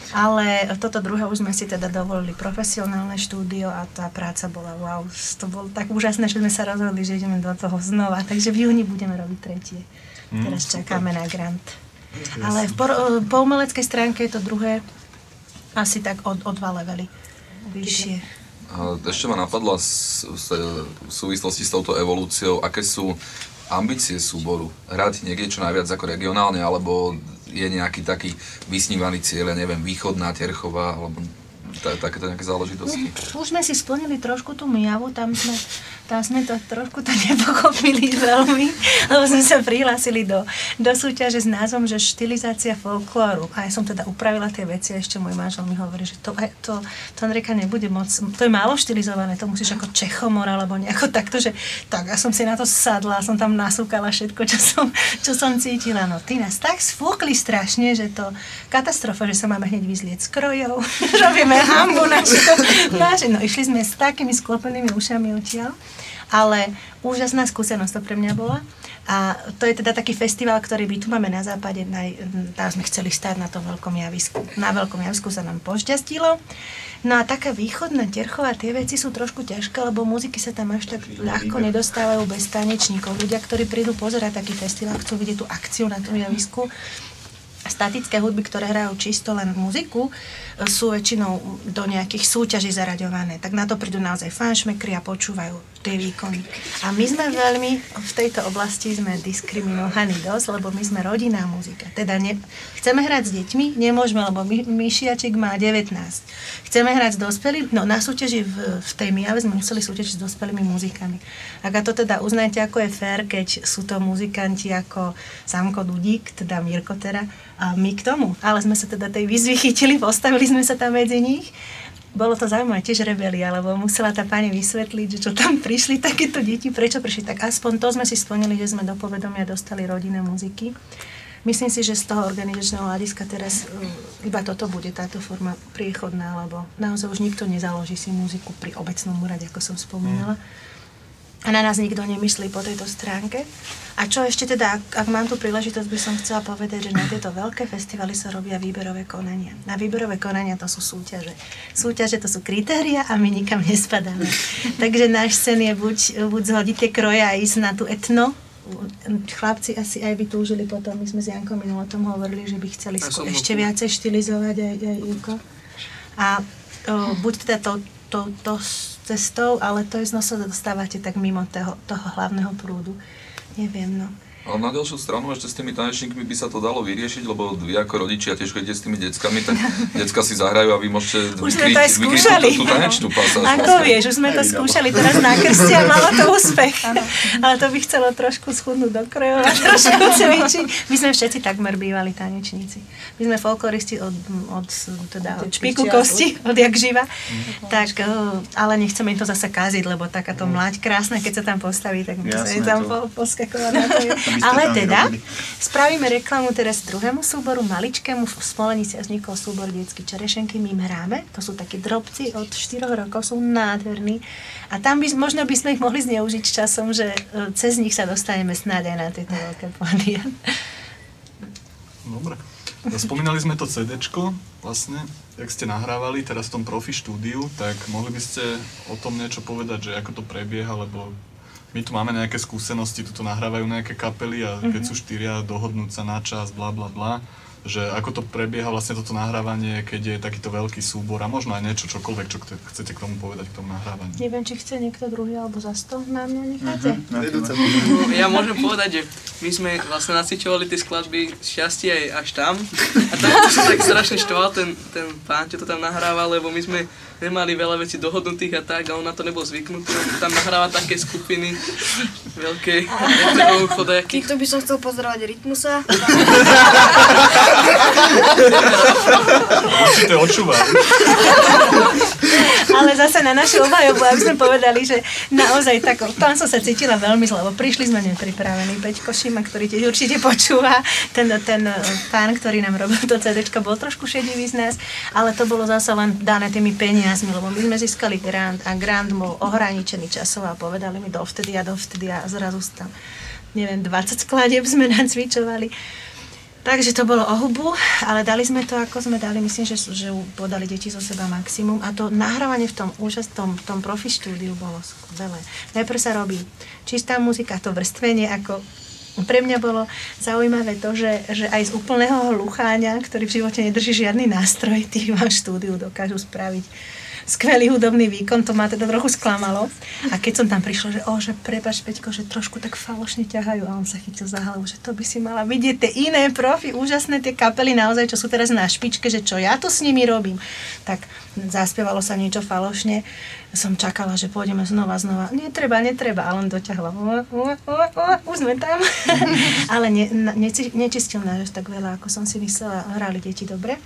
Ale toto druhé už sme si teda dovolili profesionálne štúdio a tá práca bola wow, to bolo tak úžasné, že sme sa rozhodli, že ideme do toho znova, takže v júni budeme robiť tretie. Mm, Teraz super. čakáme na grant. Ale v por- po umeleckej stránke je to druhé asi tak o, o dva levely vyššie. Ešte ma napadla v súvislosti s touto evolúciou, aké sú ambície súboru? Hrať niekde čo najviac ako regionálne, alebo je nejaký taký vysnívaný cieľ, ja neviem, východná Terchová, alebo takéto nejaké záležitosti? Už sme si splnili trošku tú mijavu, tam sme, tam sme to trošku to nepochopili veľmi, lebo sme sa prihlásili do, do súťaže s názvom, že štilizácia folklóru. A ja som teda upravila tie veci a ešte môj manžel mi hovorí, že to, to, to Andrejka nebude moc, to je málo štilizované, to musíš ako Čechomor alebo nejako takto, že tak ja som si na to sadla, som tam nasúkala všetko, čo som, čo som cítila. No ty nás tak sfúkli strašne, že to katastrofa, že sa máme hneď vyzlieť z krojov, robíme hambu našu, našu. No išli sme s takými sklopenými ušami odtiaľ, ale úžasná skúsenosť to pre mňa bola. A to je teda taký festival, ktorý my tu máme na západe, naj, tam sme chceli stáť na tom veľkom javisku. Na veľkom javisku sa nám pošťastilo. No a taká východná terchová, tie veci sú trošku ťažké, lebo muziky sa tam až tak ľahko nedostávajú bez tanečníkov. Ľudia, ktorí prídu pozerať taký festival, chcú vidieť tú akciu na tom javisku. A statické hudby, ktoré hrajú čisto len muziku, e, sú väčšinou do nejakých súťaží zaraďované. Tak na to prídu naozaj fanšmekry a počúvajú tie výkony. A my sme veľmi, v tejto oblasti sme diskriminovaní dosť, lebo my sme rodinná muzika. Teda ne, chceme hrať s deťmi, nemôžeme, lebo my, Myšiaček má 19. Chceme hrať s dospelými, no na súťaži v, v tej Mijave sme museli súťažiť s dospelými muzikami. Ak to teda uznajte, ako je fér, keď sú to muzikanti ako Samko Dudík, teda Mirko teda, a my k tomu. Ale sme sa teda tej výzvy chytili, postavili sme sa tam medzi nich bolo to zaujímavé, tiež rebelia, lebo musela tá pani vysvetliť, že čo tam prišli takéto deti, prečo prišli. Tak aspoň to sme si splnili, že sme do povedomia dostali rodinné muziky. Myslím si, že z toho organizačného hľadiska teraz uh, iba toto bude, táto forma priechodná, lebo naozaj už nikto nezaloží si muziku pri obecnom úrade, ako som spomínala. A na nás nikto nemyslí po tejto stránke. A čo ešte teda, ak, ak mám tu príležitosť, by som chcela povedať, že na tieto veľké festivaly sa robia výberové konania. Na výberové konania to sú súťaže. Súťaže to sú kritéria a my nikam nespadáme. Takže náš sen je buď, buď zhodiť tie kroje a ísť na tú etno, chlapci asi aj by túžili potom, my sme s Jankom minulé o tom hovorili, že by chceli som ešte bol- viacej štilizovať aj, aj Juko. A o, buď teda to, to, to s cestou, ale to je znovu sa dostávate tak mimo toho, toho hlavného prúdu. Neviem, no. Ale na ďalšiu stranu ešte s tými tanečníkmi by sa to dalo vyriešiť, lebo vy ako rodičia tiež chodíte s tými deckami, tak decka si zahrajú a vy môžete Už sme to aj vykryť skúšali. tú, tú tanečnú pasáž. Ako vieš, už sme to skúšali teraz na krste a malo to úspech. Ale to by chcelo trošku schudnúť do krojov a trošku cvičiť. My sme všetci takmer bývali tanečníci. My sme folkloristi od, od, teda od špiku kosti, od jak živa. Tak, eh, ale nechceme im to zase kaziť, lebo takáto mláď krásna, keď sa tam postaví, tak sa tam poskakovať na to. Ale teda, nerobili. spravíme reklamu teraz druhému súboru, maličkému, v Smolenici vznikol súbor Detský čerešenky, my im hráme, to sú takí drobci od 4 rokov, sú nádherní a tam by, možno by sme ich mohli zneužiť časom, že e, cez nich sa dostaneme snáď aj na tieto veľké pódia. Dobre. Spomínali sme to CD, vlastne, jak ste nahrávali teraz v tom profi štúdiu, tak mohli by ste o tom niečo povedať, že ako to prebieha, lebo my tu máme nejaké skúsenosti, tu to nahrávajú nejaké kapely a keď sú štyria, dohodnúť sa na čas, bla bla bla, že ako to prebieha vlastne toto nahrávanie, keď je takýto veľký súbor a možno aj niečo, čokoľvek, čo chce- chcete k tomu povedať, k tomu nahrávaniu. Neviem, či chce niekto druhý alebo za sto na mňa necháte. No, ja môžem povedať, že my sme vlastne naciťovali tie skladby šťastie aj až tam. A tam to sa tak strašne štval ten, ten pán, čo to tam nahrával, lebo my sme nemali veľa vecí dohodnutých a tak a on na to nebol zvyknutý. On tam nahráva také skupiny veľké, elektronovú chodajaky. Týmto by som chcel pozdravať Rytmusa. Určite očúvaj. Ale zase na našu obhajobu, aby sme povedali, že naozaj tak, tam som sa cítila veľmi zle, lebo prišli sme nepripravení. Peťko Šima, ktorý tiež určite počúva, ten, ten eh, pán, ktorý nám robil to CD, bol trošku šedivý z nás, ale to bolo zase len dané tými peniazmi, lebo my sme získali grant a grant bol ohraničený časov a povedali mi dovtedy a dovtedy a zrazu tam, neviem, 20 skladieb sme nacvičovali. Takže to bolo o hubu, ale dali sme to, ako sme dali, myslím, že, že podali deti zo seba maximum a to nahrávanie v tom úžasnom, v tom profi štúdiu bolo skvelé. Najprv sa robí čistá muzika, to vrstvenie, ako pre mňa bolo zaujímavé to, že, že aj z úplného hlucháňa, ktorý v živote nedrží žiadny nástroj, tí vám štúdiu dokážu spraviť skvelý hudobný výkon, to ma teda trochu sklamalo. A keď som tam prišla, že o, že prepač Peťko, že trošku tak falošne ťahajú a on sa chytil za hlavu, že to by si mala vidieť tie iné profi, úžasné tie kapely naozaj, čo sú teraz na špičke, že čo ja tu s nimi robím. Tak zaspievalo sa niečo falošne, som čakala, že pôjdeme znova, znova. Netreba, netreba, a len doťahla. Už sme tam. Ale ne, neci- nečistil nás až tak veľa, ako som si myslela. Hrali deti dobre.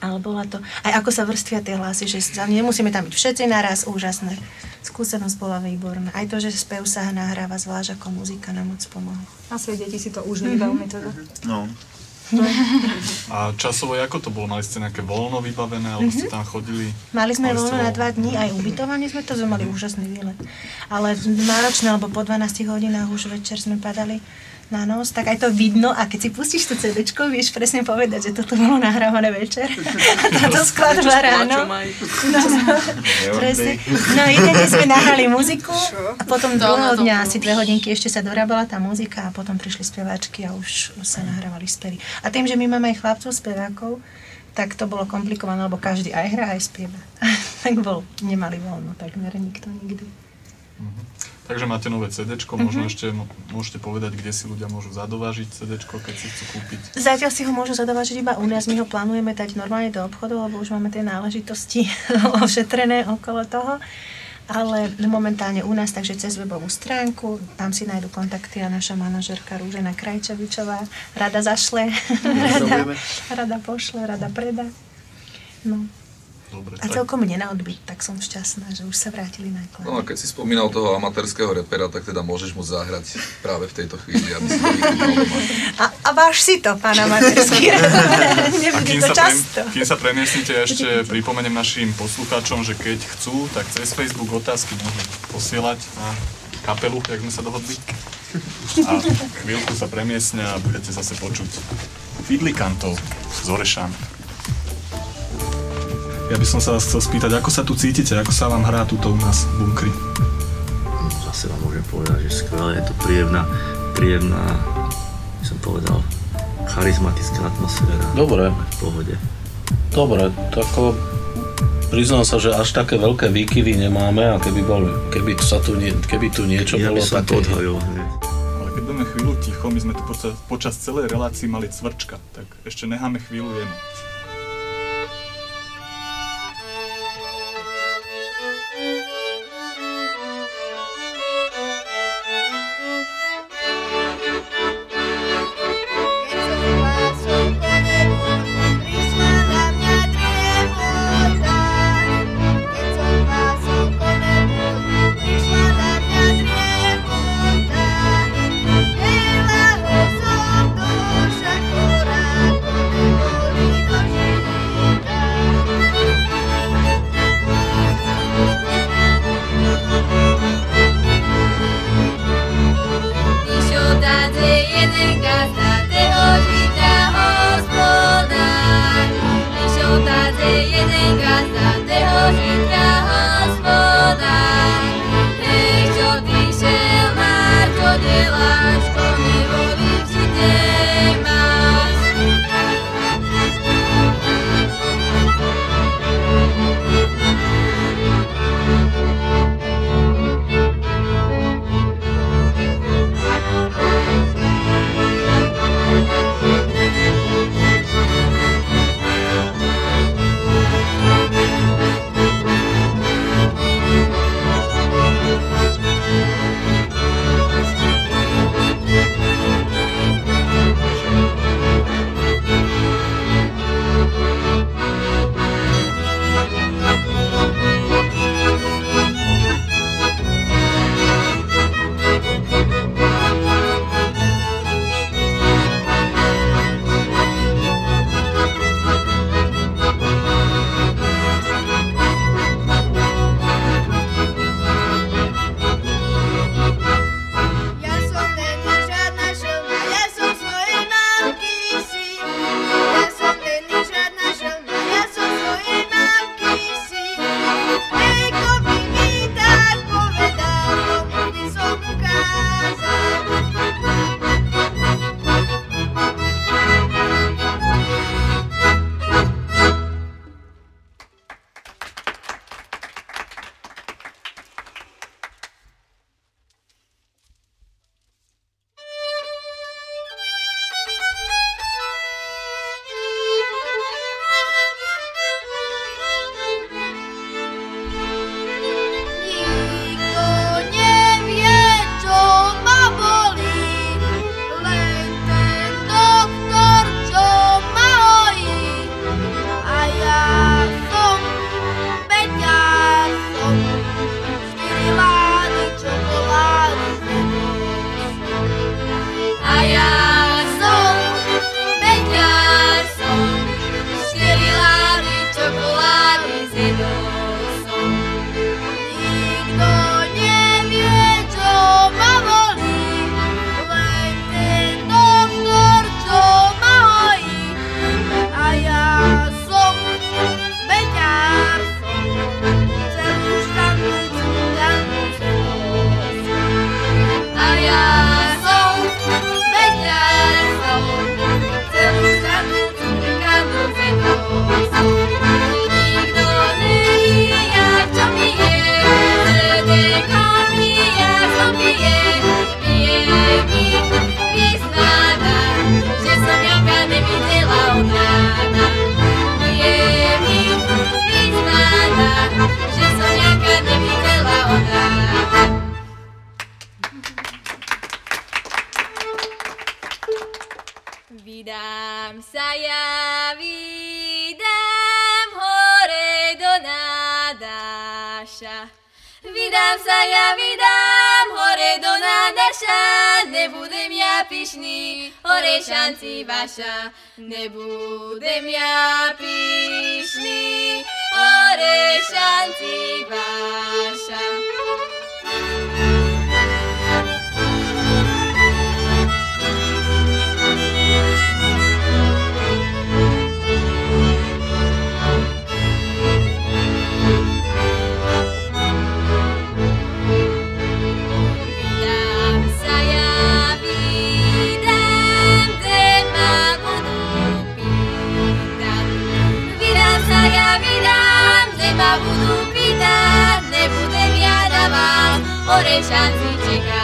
Ale bola to, aj ako sa vrstvia tie hlasy, že nemusíme tam byť všetci naraz, úžasné. Skúsenosť bola výborná. Aj to, že spev sa nahráva zvlášť ako muzika nám moc pomohla. Asi deti si to užili Mhm. veľmi teda. No. A časovo, ako to bolo? Mali ste nejaké voľno vybavené, alebo ste Mhm. tam chodili? Mali sme voľno na dva dní, aj ubytovanie sme to, sme mali úžasný výlet. Ale náročné, lebo po 12 hodinách už večer sme padali na nos, tak aj to vidno a keď si pustíš to CD, vieš presne povedať, že toto bolo nahrávané večer a táto skladba ráno. No, no, presne. No jeden deň sme nahrali muziku a potom To druhého dňa asi dve hodinky ešte sa dorábala tá muzika a potom prišli speváčky a už sa nahrávali spevy. A tým, že my máme aj chlapcov spevákov, tak to bolo komplikované, lebo každý aj hrá, aj spieva. tak bol, nemali voľno takmer nikto nikdy. Takže máte nové CD, Mhm. možno ešte mo- môžete povedať, kde si ľudia môžu zadovážiť CD, keď si chcú kúpiť. Zatiaľ si ho môžu zadovažiť iba u nás, my ho plánujeme dať normálne do obchodu, lebo už máme tie náležitosti ošetrené okolo toho. Ale momentálne u nás, takže cez webovú stránku, tam si nájdu kontakty a naša manažerka Rúžena Krajčovičová rada zašle, rada, rada pošle, rada preda. No. Dobre, A celkom mne na odbyt, tak som šťastná, že už sa vrátili na kláv. No a keď si spomínal toho amatérskeho repera, tak teda môžeš mu zahrať práve v tejto chvíli, aby si to. A, a váš si to, pán amatérsky. Nebude to pre, často. kým sa premiestnite, ja ešte pripomeniem našim poslucháčom, že keď chcú, tak cez Facebook otázky môžu posielať na kapelu, jak sme sa dohodli. A chvíľku sa premiestňa a budete zase počuť Fidlikantov z Orešan. Ja by som sa vás chcel spýtať, ako sa tu cítite, ako sa vám hrá tuto u nás v bunkri? Zase vám môžem povedať, že skvelé, je to príjemná, príjemná, by som povedal, charizmatická atmosféra. Dobre. V pohode. Dobre, tak ako priznám sa, že až také veľké výkyvy nemáme a keby, bol, keby, sa tu, nie, keby tu niečo Ja bolo také... hneď. Ale keď budeme chvíľu ticho, my sme tu počas, počas celej relácii mali cvrčka, tak ešte necháme chvíľu jemu. Vydám hore do nádaša. Vydám sa, ja vydám hore do nádaša, nebudem ja pyšný, orešanci vaša. Nebudem ja pyšný, orešanci vaša. babudu pita, nepute biara bat, horre xantzitxeka.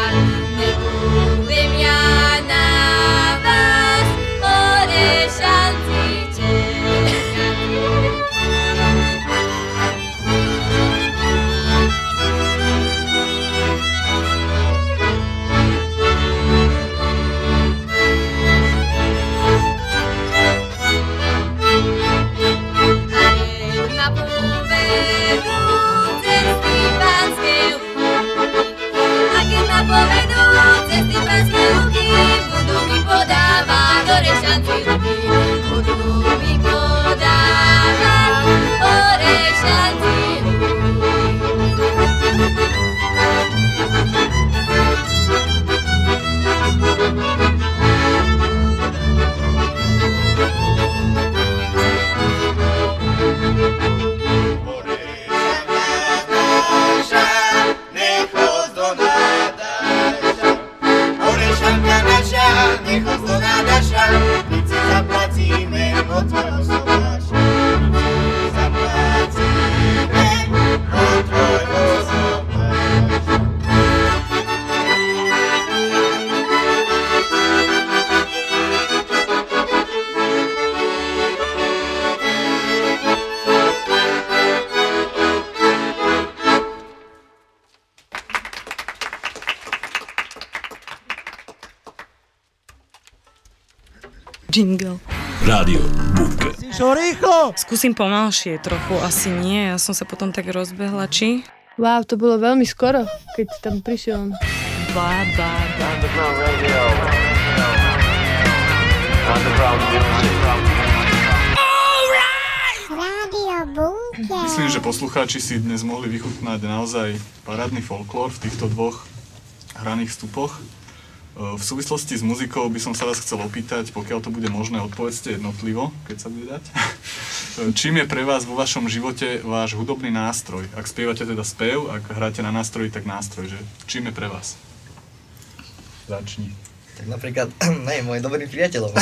budu mi bodaba ore jañu bi budu mi bodaba ore jañu Sometimes. Skúsim pomalšie trochu, asi nie. Ja som sa potom tak rozbehla, či? Wow, to bolo veľmi skoro, keď tam prišiel. Bá, bá, bá. Bunker. Myslím, že poslucháči si dnes mohli vychutnať naozaj parádny folklór v týchto dvoch hraných vstupoch. V súvislosti s muzikou by som sa vás chcel opýtať, pokiaľ to bude možné, odpovedzte jednotlivo, keď sa bude dať. Čím je pre vás vo vašom živote váš hudobný nástroj? Ak spievate teda spev, ak hráte na nástroji, tak nástroj, že čím je pre vás? Začni. Tak napríklad, ne, môj dobrý priateľ.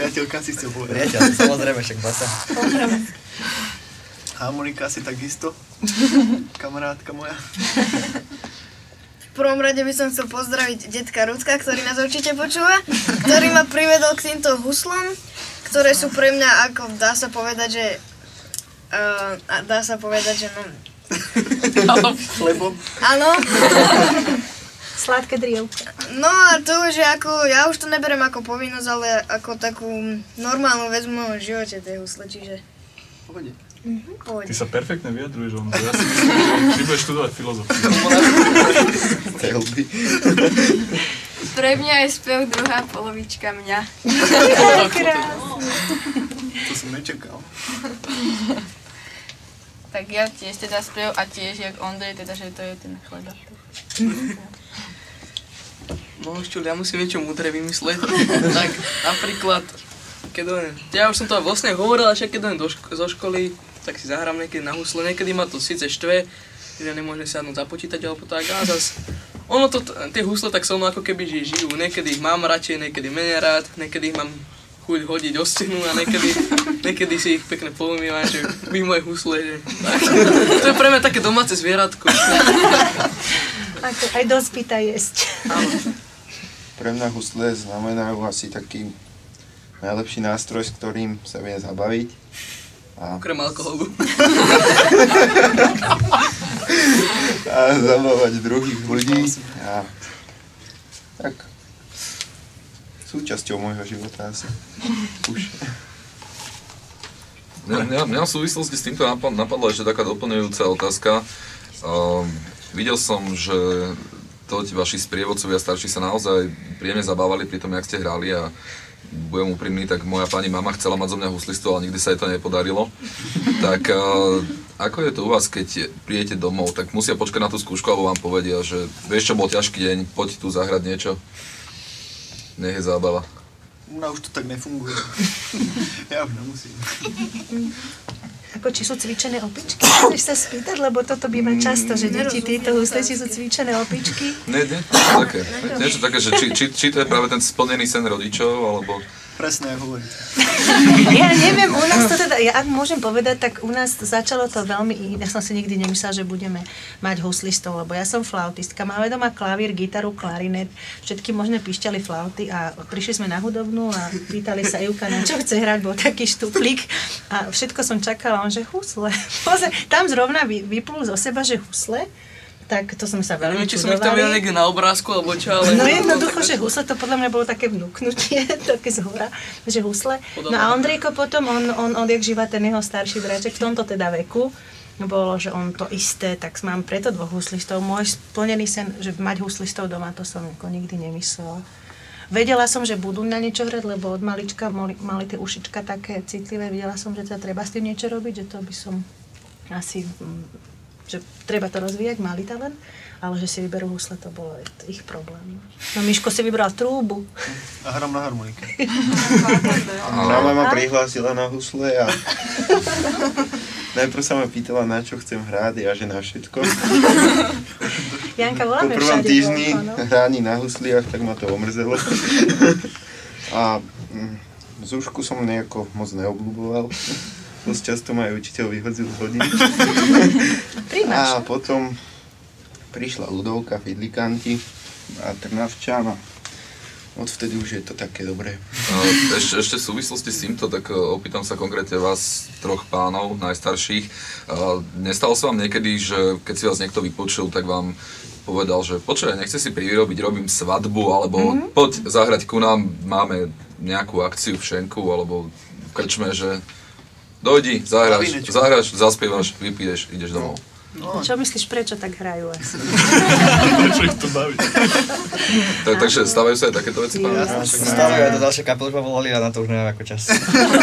Priateľka si chcel povedať. Priateľ, samozrejme, však basa. Harmonika si takisto. Kamarátka moja. Prvom rade by som chcel pozdraviť detka Rudka, ktorý nás určite počúva, ktorý ma privedol k týmto huslom, ktoré sú pre mňa, ako dá sa povedať, že... Uh, dá sa povedať, že no... Chlebom. Áno. Sladké drievka. No a to už je ako, ja už to neberiem ako povinnosť, ale ako takú normálnu vec v mojom živote tie husle, čiže... Pohode. Mhm, pohode. Ty sa perfektne vyjadruješ, ono. Ja si myslím, že ty budeš študovať filozofiu. Pre mňa je spev druhá polovička mňa. To som nečakal. tak ja tiež teda spev a tiež jak Ondrej, teda že to je ten chleba. No ešte, ja musím niečo múdre vymysleť. tak napríklad, keď ja už som to vlastne hovoril, však keď do ško- zo školy, tak si zahrám niekedy na husle, niekedy ma to síce štve, že nemôžem sadnúť za počítač alebo tak, a zas ono to, tie husle tak so mnou ako keby že žijú, niekedy ich mám radšej, niekedy menej rád, niekedy ich mám chuť hodiť o stenu a niekedy, niekedy si ich pekne poumývam, že vy moje husle, že tak. To je pre mňa také domáce zvieratko. Ako aj dospýta jesť. Pre mňa husle znamenajú asi taký najlepší nástroj, s ktorým sa viem zabaviť. A, Okrem alkoholu. a zabávať druhých ľudí. A tak súčasťou môjho života asi. Už. Mňa, mňa, mňa v súvislosti s týmto napad- napadla ešte taká doplňujúca otázka. Um, videl som, že to vaši sprievodcovia starší sa naozaj príjemne zabávali pri tom, jak ste hrali a budem úprimný, tak moja pani mama chcela mať zo mňa huslistu, ale nikdy sa jej to nepodarilo. Tak uh, ako je to u vás, keď príjete domov, tak musia počkať na tú skúšku, alebo vám povedia, že vieš čo, bol ťažký deň, poď tu zahrať niečo. Nech je zábava. U nás už to tak nefunguje. ja už nemusím. Ako či sú cvičené opičky? Chceš sa spýtať, lebo toto býva často, že deti títo huslisti sú cvičené opičky. Nie, nie, niečo také. Niečo také, že či, či, či to je práve ten splnený sen rodičov, alebo... Presne, ako hovoríte. Ja neviem, u nás to teda, ja ak môžem povedať, tak u nás začalo to veľmi, ja som si nikdy nemyslela, že budeme mať huslistov, lebo ja som flautistka, máme doma klavír, gitaru, klarinet, všetky možné pišťaly flauty a prišli sme na hudobnú a pýtali sa Ivka, na čo chce hrať, bol taký štuplík a všetko som čakala, on že husle. Tam zrovna vy, vyplul zo seba, že husle, tak to sme sa veľmi neviem, či som ich tam videl čudovali. niekde na obrázku, alebo čo, ale... No jednoducho, že husle, to podľa mňa bolo také vnúknutie, také z hora, že husle. No a Ondrejko potom, on, on odjak živa ten jeho starší bráček, v tomto teda veku, bolo, že on to isté, tak mám preto dvoch huslistov. Môj splnený sen, že mať huslistov doma, to som nikdy nemyslela. Vedela som, že budú na niečo hrať, lebo od malička mali, mali tie ušička také citlivé. Videla som, že teda treba s tým niečo robiť, že to by som asi, mm, že treba to rozvíjať, mali talent, ale že si vyberú husle, to bolo ich problém. No Miško si vybral trúbu. A hram na harmonike. Mama ma prihlásila na husle a najprv sa ma pýtala, na čo chcem hrať, ja že na všetko. Janka, Po voláme prvom všade týždni hraní na husliach, tak ma to omrzelo. A mm, Zúšku som nejako moc neobľúboval. Dosť často ma aj učiteľ vyhodzil z hodiny. A potom prišla ľudovka, fidlikanti a Trnavčan a odvtedy už je to také dobré. Ešte, ešte v súvislosti s týmto, tak uh, opýtam sa konkrétne vás, troch pánov, najstarších. Nestalo sa vám niekedy, že keď si vás niekto vypočul, tak vám povedal, že počkaj, nechce si privyrobiť, robím svadbu, alebo Mhm. poď zahrať ku nám, máme nejakú akciu v Šenku, alebo v krčme, že dojdi, zahráš, Bavinečko. zahráš, zaspievaš, vypiješ, ideš domov. No. Čo myslíš, prečo tak hrajú asi? Prečo ich to baví? Tak, takže stávajú sa aj takéto veci, pán? Stávajú aj do ďalšie kapely už ma volali a na to už nemám ako čas.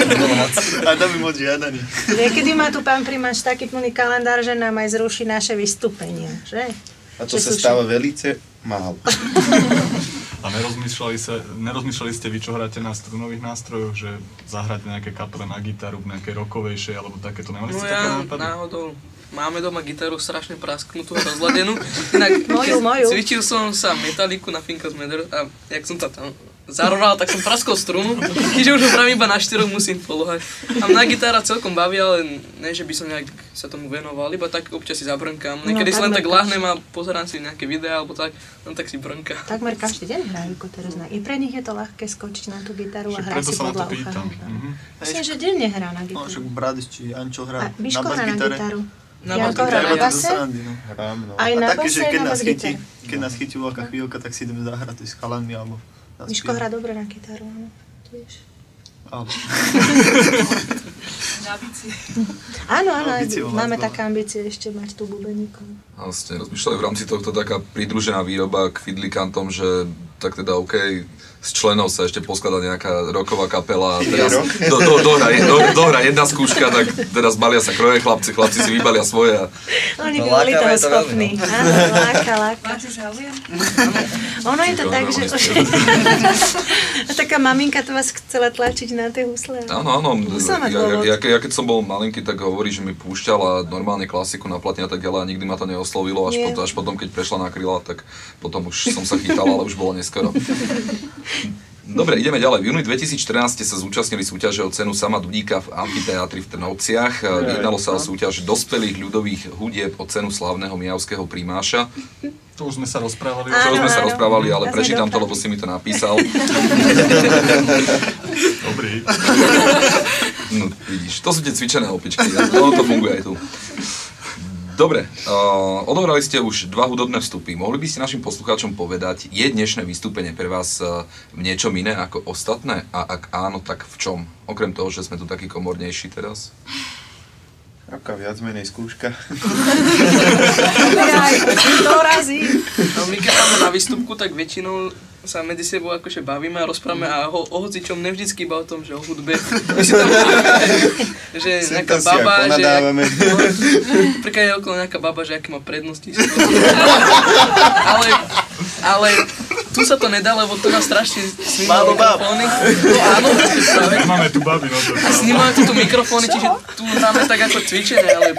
A to by moc žiadaný. Niekedy má tu pán primáč taký plný kalendár, že nám aj zruší naše vystúpenia, že? A to Že sa stáva velice málo. A nerozmýšľali, sa, nerozmýšľali ste vy, čo hráte na strunových nástrojoch, že zahráte nejaké kapele na gitaru, nejaké rokovejšie, alebo takéto, nemali No ste ja také nápady? náhodou máme doma gitaru strašne prasknutú a rozladenú. Inak Moju, moju. cvičil som sa metaliku na Finkas Matter a jak som to tam zaroval, tak som praskol strunu, keďže už ho pravím iba na štyroch musím polohať. A mňa gitára celkom baví, ale ne, že by som nejak sa tomu venoval, iba tak občas si zabrnkám. Niekedy si len tak lahnem a pozerám si nejaké videá alebo tak, no tak si brnka. Takmer každý deň hrajú Koterezna. I pre nich je to ľahké skočiť na tú gitaru a hrať si na to podľa ucha. pýtam. Mhm. Myslím, že denne hrá na No, gitaru. však Bradis či Ančo hrá na na bas-gitare. gitaru. Na Janko bas-gitare. hrá na to base? no. Hrám, no. Aj A na také, base, že aj keď na nás chytí, bas-gitare. keď nás chytí veľká chvíľka, tak si ideme zahrať s chalami alebo Miško hrá dobre na gitaru, áno. Tiež. Áno. Áno, áno, No, bicie máme vás také ambície ešte mať tu bubeníkov. A ste rozmýšľali v rámci tohto taká pridružená výroba k fidlikantom, že tak teda OK, z členov sa ešte poskladá nejaká roková kapela a teraz do, do, dohra, do, dohra jedna skúška, tak teraz balia sa kroje chlapci, chlapci si vybalia svoje a Oni No, by boli toho to schopní. no. Áno, láka, láka. Ono je to tak, že už... Taká maminka to vás chcela tlačiť na tie husle. Áno, áno, ja, ja, ja, keď som bol malinký, tak hovorí, že mi púšťala normálne klasiku na platne a tak ďalej a nikdy ma to neoslovilo, až, potom, až potom, keď prešla na kryla, tak potom už som sa chytal, ale už bolo neskoro. Dobre, ideme ďalej. V júni 2014 ste sa zúčastnili súťaže o cenu Sama Dudíka v amfiteátri v Trnovciach. Aj, Jednalo sa o no. súťaž dospelých ľudových hudieb o cenu slávneho mijavského primáša. To už sme sa rozprávali. Čo sme sa rozprávali, ale A sme prečítam to, lebo si mi to napísal. Dobrý. No, vidíš, to sú tie cvičené opičky. Ono to funguje aj tu. Dobre, uh, odohrali ste už dva hudobné vstupy. Mohli by ste našim poslucháčom povedať, je dnešné vystúpenie pre vás uh, v niečom iné ako ostatné? A ak áno, tak v čom? Okrem toho, že sme tu takí komornejší teraz? Aká viac menej skúška. Dorazí. No my keď máme na výstupku, tak väčšinou sa medzi sebou akože bavíme a rozprávame a ho, o hocičom nevždycky iba o tom, že o hudbe. My si tam že nejaká baba, že... Príklad je okolo nejaká baba, že aké má prednosti. ale, ale tu sa to nedá, lebo tu nás strašne snímajú mikrofóny. No, áno, práve. Máme tu baby, no to. Snímajú tu mikrofóny, čiže tu hráme tak ako cvičené, ale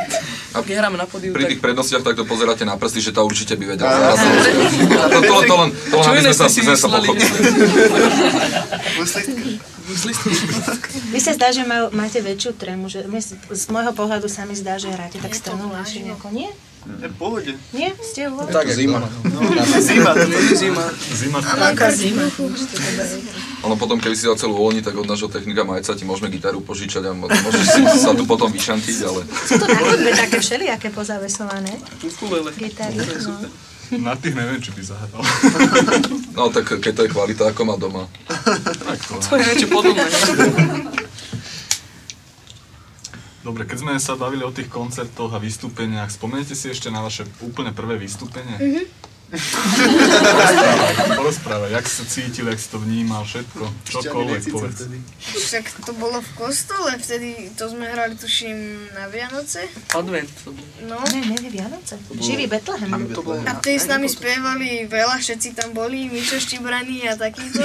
keď hráme na pódiu, Pri tak... tých prednostiach takto pozeráte na prsty, že tá určite by vedela. Áno. To, to, to, len, to len aby sme sa, sme pochopili. Vy sa zdá, že má, máte väčšiu trému, že my, z môjho pohľadu sa mi zdá, že hráte tak strnulejšie nejako, nie? Je v pohode. Nie? Ste v Tak, jak Zima. No, zima. to je Zima. Zima. Aká zima. Ono potom, keby si dal celú uvoľniť, tak od nášho technika Majca ti môžeme gitaru požičať a môžeš si sa tu potom vyšantiť, ale... Sú to na chodbe také všelijaké pozavesované? Ukulele. Gitary, no. Na tých neviem, či by zahral. No tak keď to je kvalita, ako má doma. Tak to. To je niečo podobné. Dobre, keď sme sa bavili o tých koncertoch a vystúpeniach, spomeniete si ešte na vaše úplne prvé vystúpenie? Mhm. Porozprávaj, porozprávaj, jak si sa cítil, jak si to vnímal, všetko, čokoľvek, povedz. Však to bolo v kostole, vtedy to sme hrali tuším na Vianoce. Advent to bol. No. Ne, ne, ne, Vianoce. Živý Betlehem. To bolo. A vtedy s nami spievali veľa, všetci tam boli, Mičo Štibraný a takýto.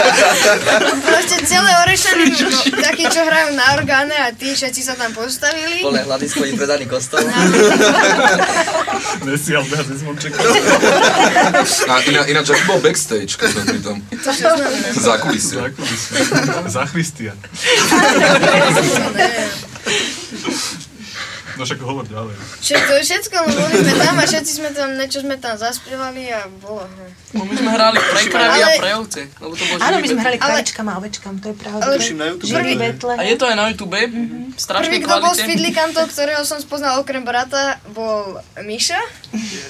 Proste celé Orešany, no, takí, čo hrajú na orgáne a tí všetci sa tam postavili. Plné hľadisko predaný kostol. Nesial behať z mončekov. A iná, ináč, aký bol backstage, keď sme pri tom? To čo znamená? Zákulisie. Zákulisie. Zachristia. No však hovor ďalej. Všetko, všetko, no boli sme tam a všetci sme tam, niečo sme tam zaspievali a bolo. hm. No my sme hrali pre kravy a Ale- pre ovce. Lebo to bol Áno, my sme hrali kravičkám a ovečkám, to je pravda. Ale- Tuším na YouTube. Ale- Betlehem. A je to aj na YouTube, v Prvý, strašnej kto bol z. Fidlikantov, ktorého som spoznal okrem brata, bol Miša.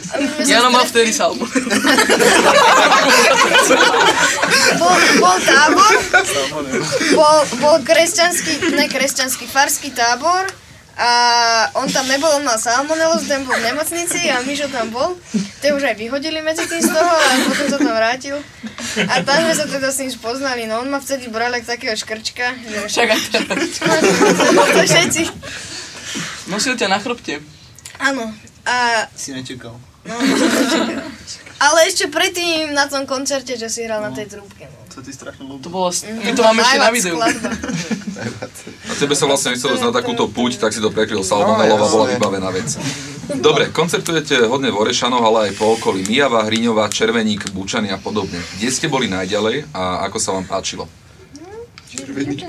Sa Jano mal vtedy salmu. bol, bol tábor, bol, bol kresťanský, ne kresťanský, farský tábor a on tam nebol, on mal salmonelu, ten bol v nemocnici a Mišo tam bol. Tie už aj vyhodili medzi tým z toho a potom sa tam vrátil. A tam sme sa teda s ním spoznali, no on ma vtedy bral jak takého škrčka. Že... Však aj teraz. to všetci. Nosil ťa na chrbte. Áno. A Si nečakal. No, ale ešte predtým na tom koncerte, že si hral na tej trúbke. No. To ti strašne ľúbi. To bolo, my to máme ešte na videu. A tebe sa vlastne ísť na takúto púť, tak si to prekryl salmonelov a bola vybavená vec. Dobre, koncertujete hodne v Orešanoch, ale aj po okolí. Mijava, Hriňová, Červeník, Bučany a podobne. Kde ste boli najďalej a ako sa vám páčilo?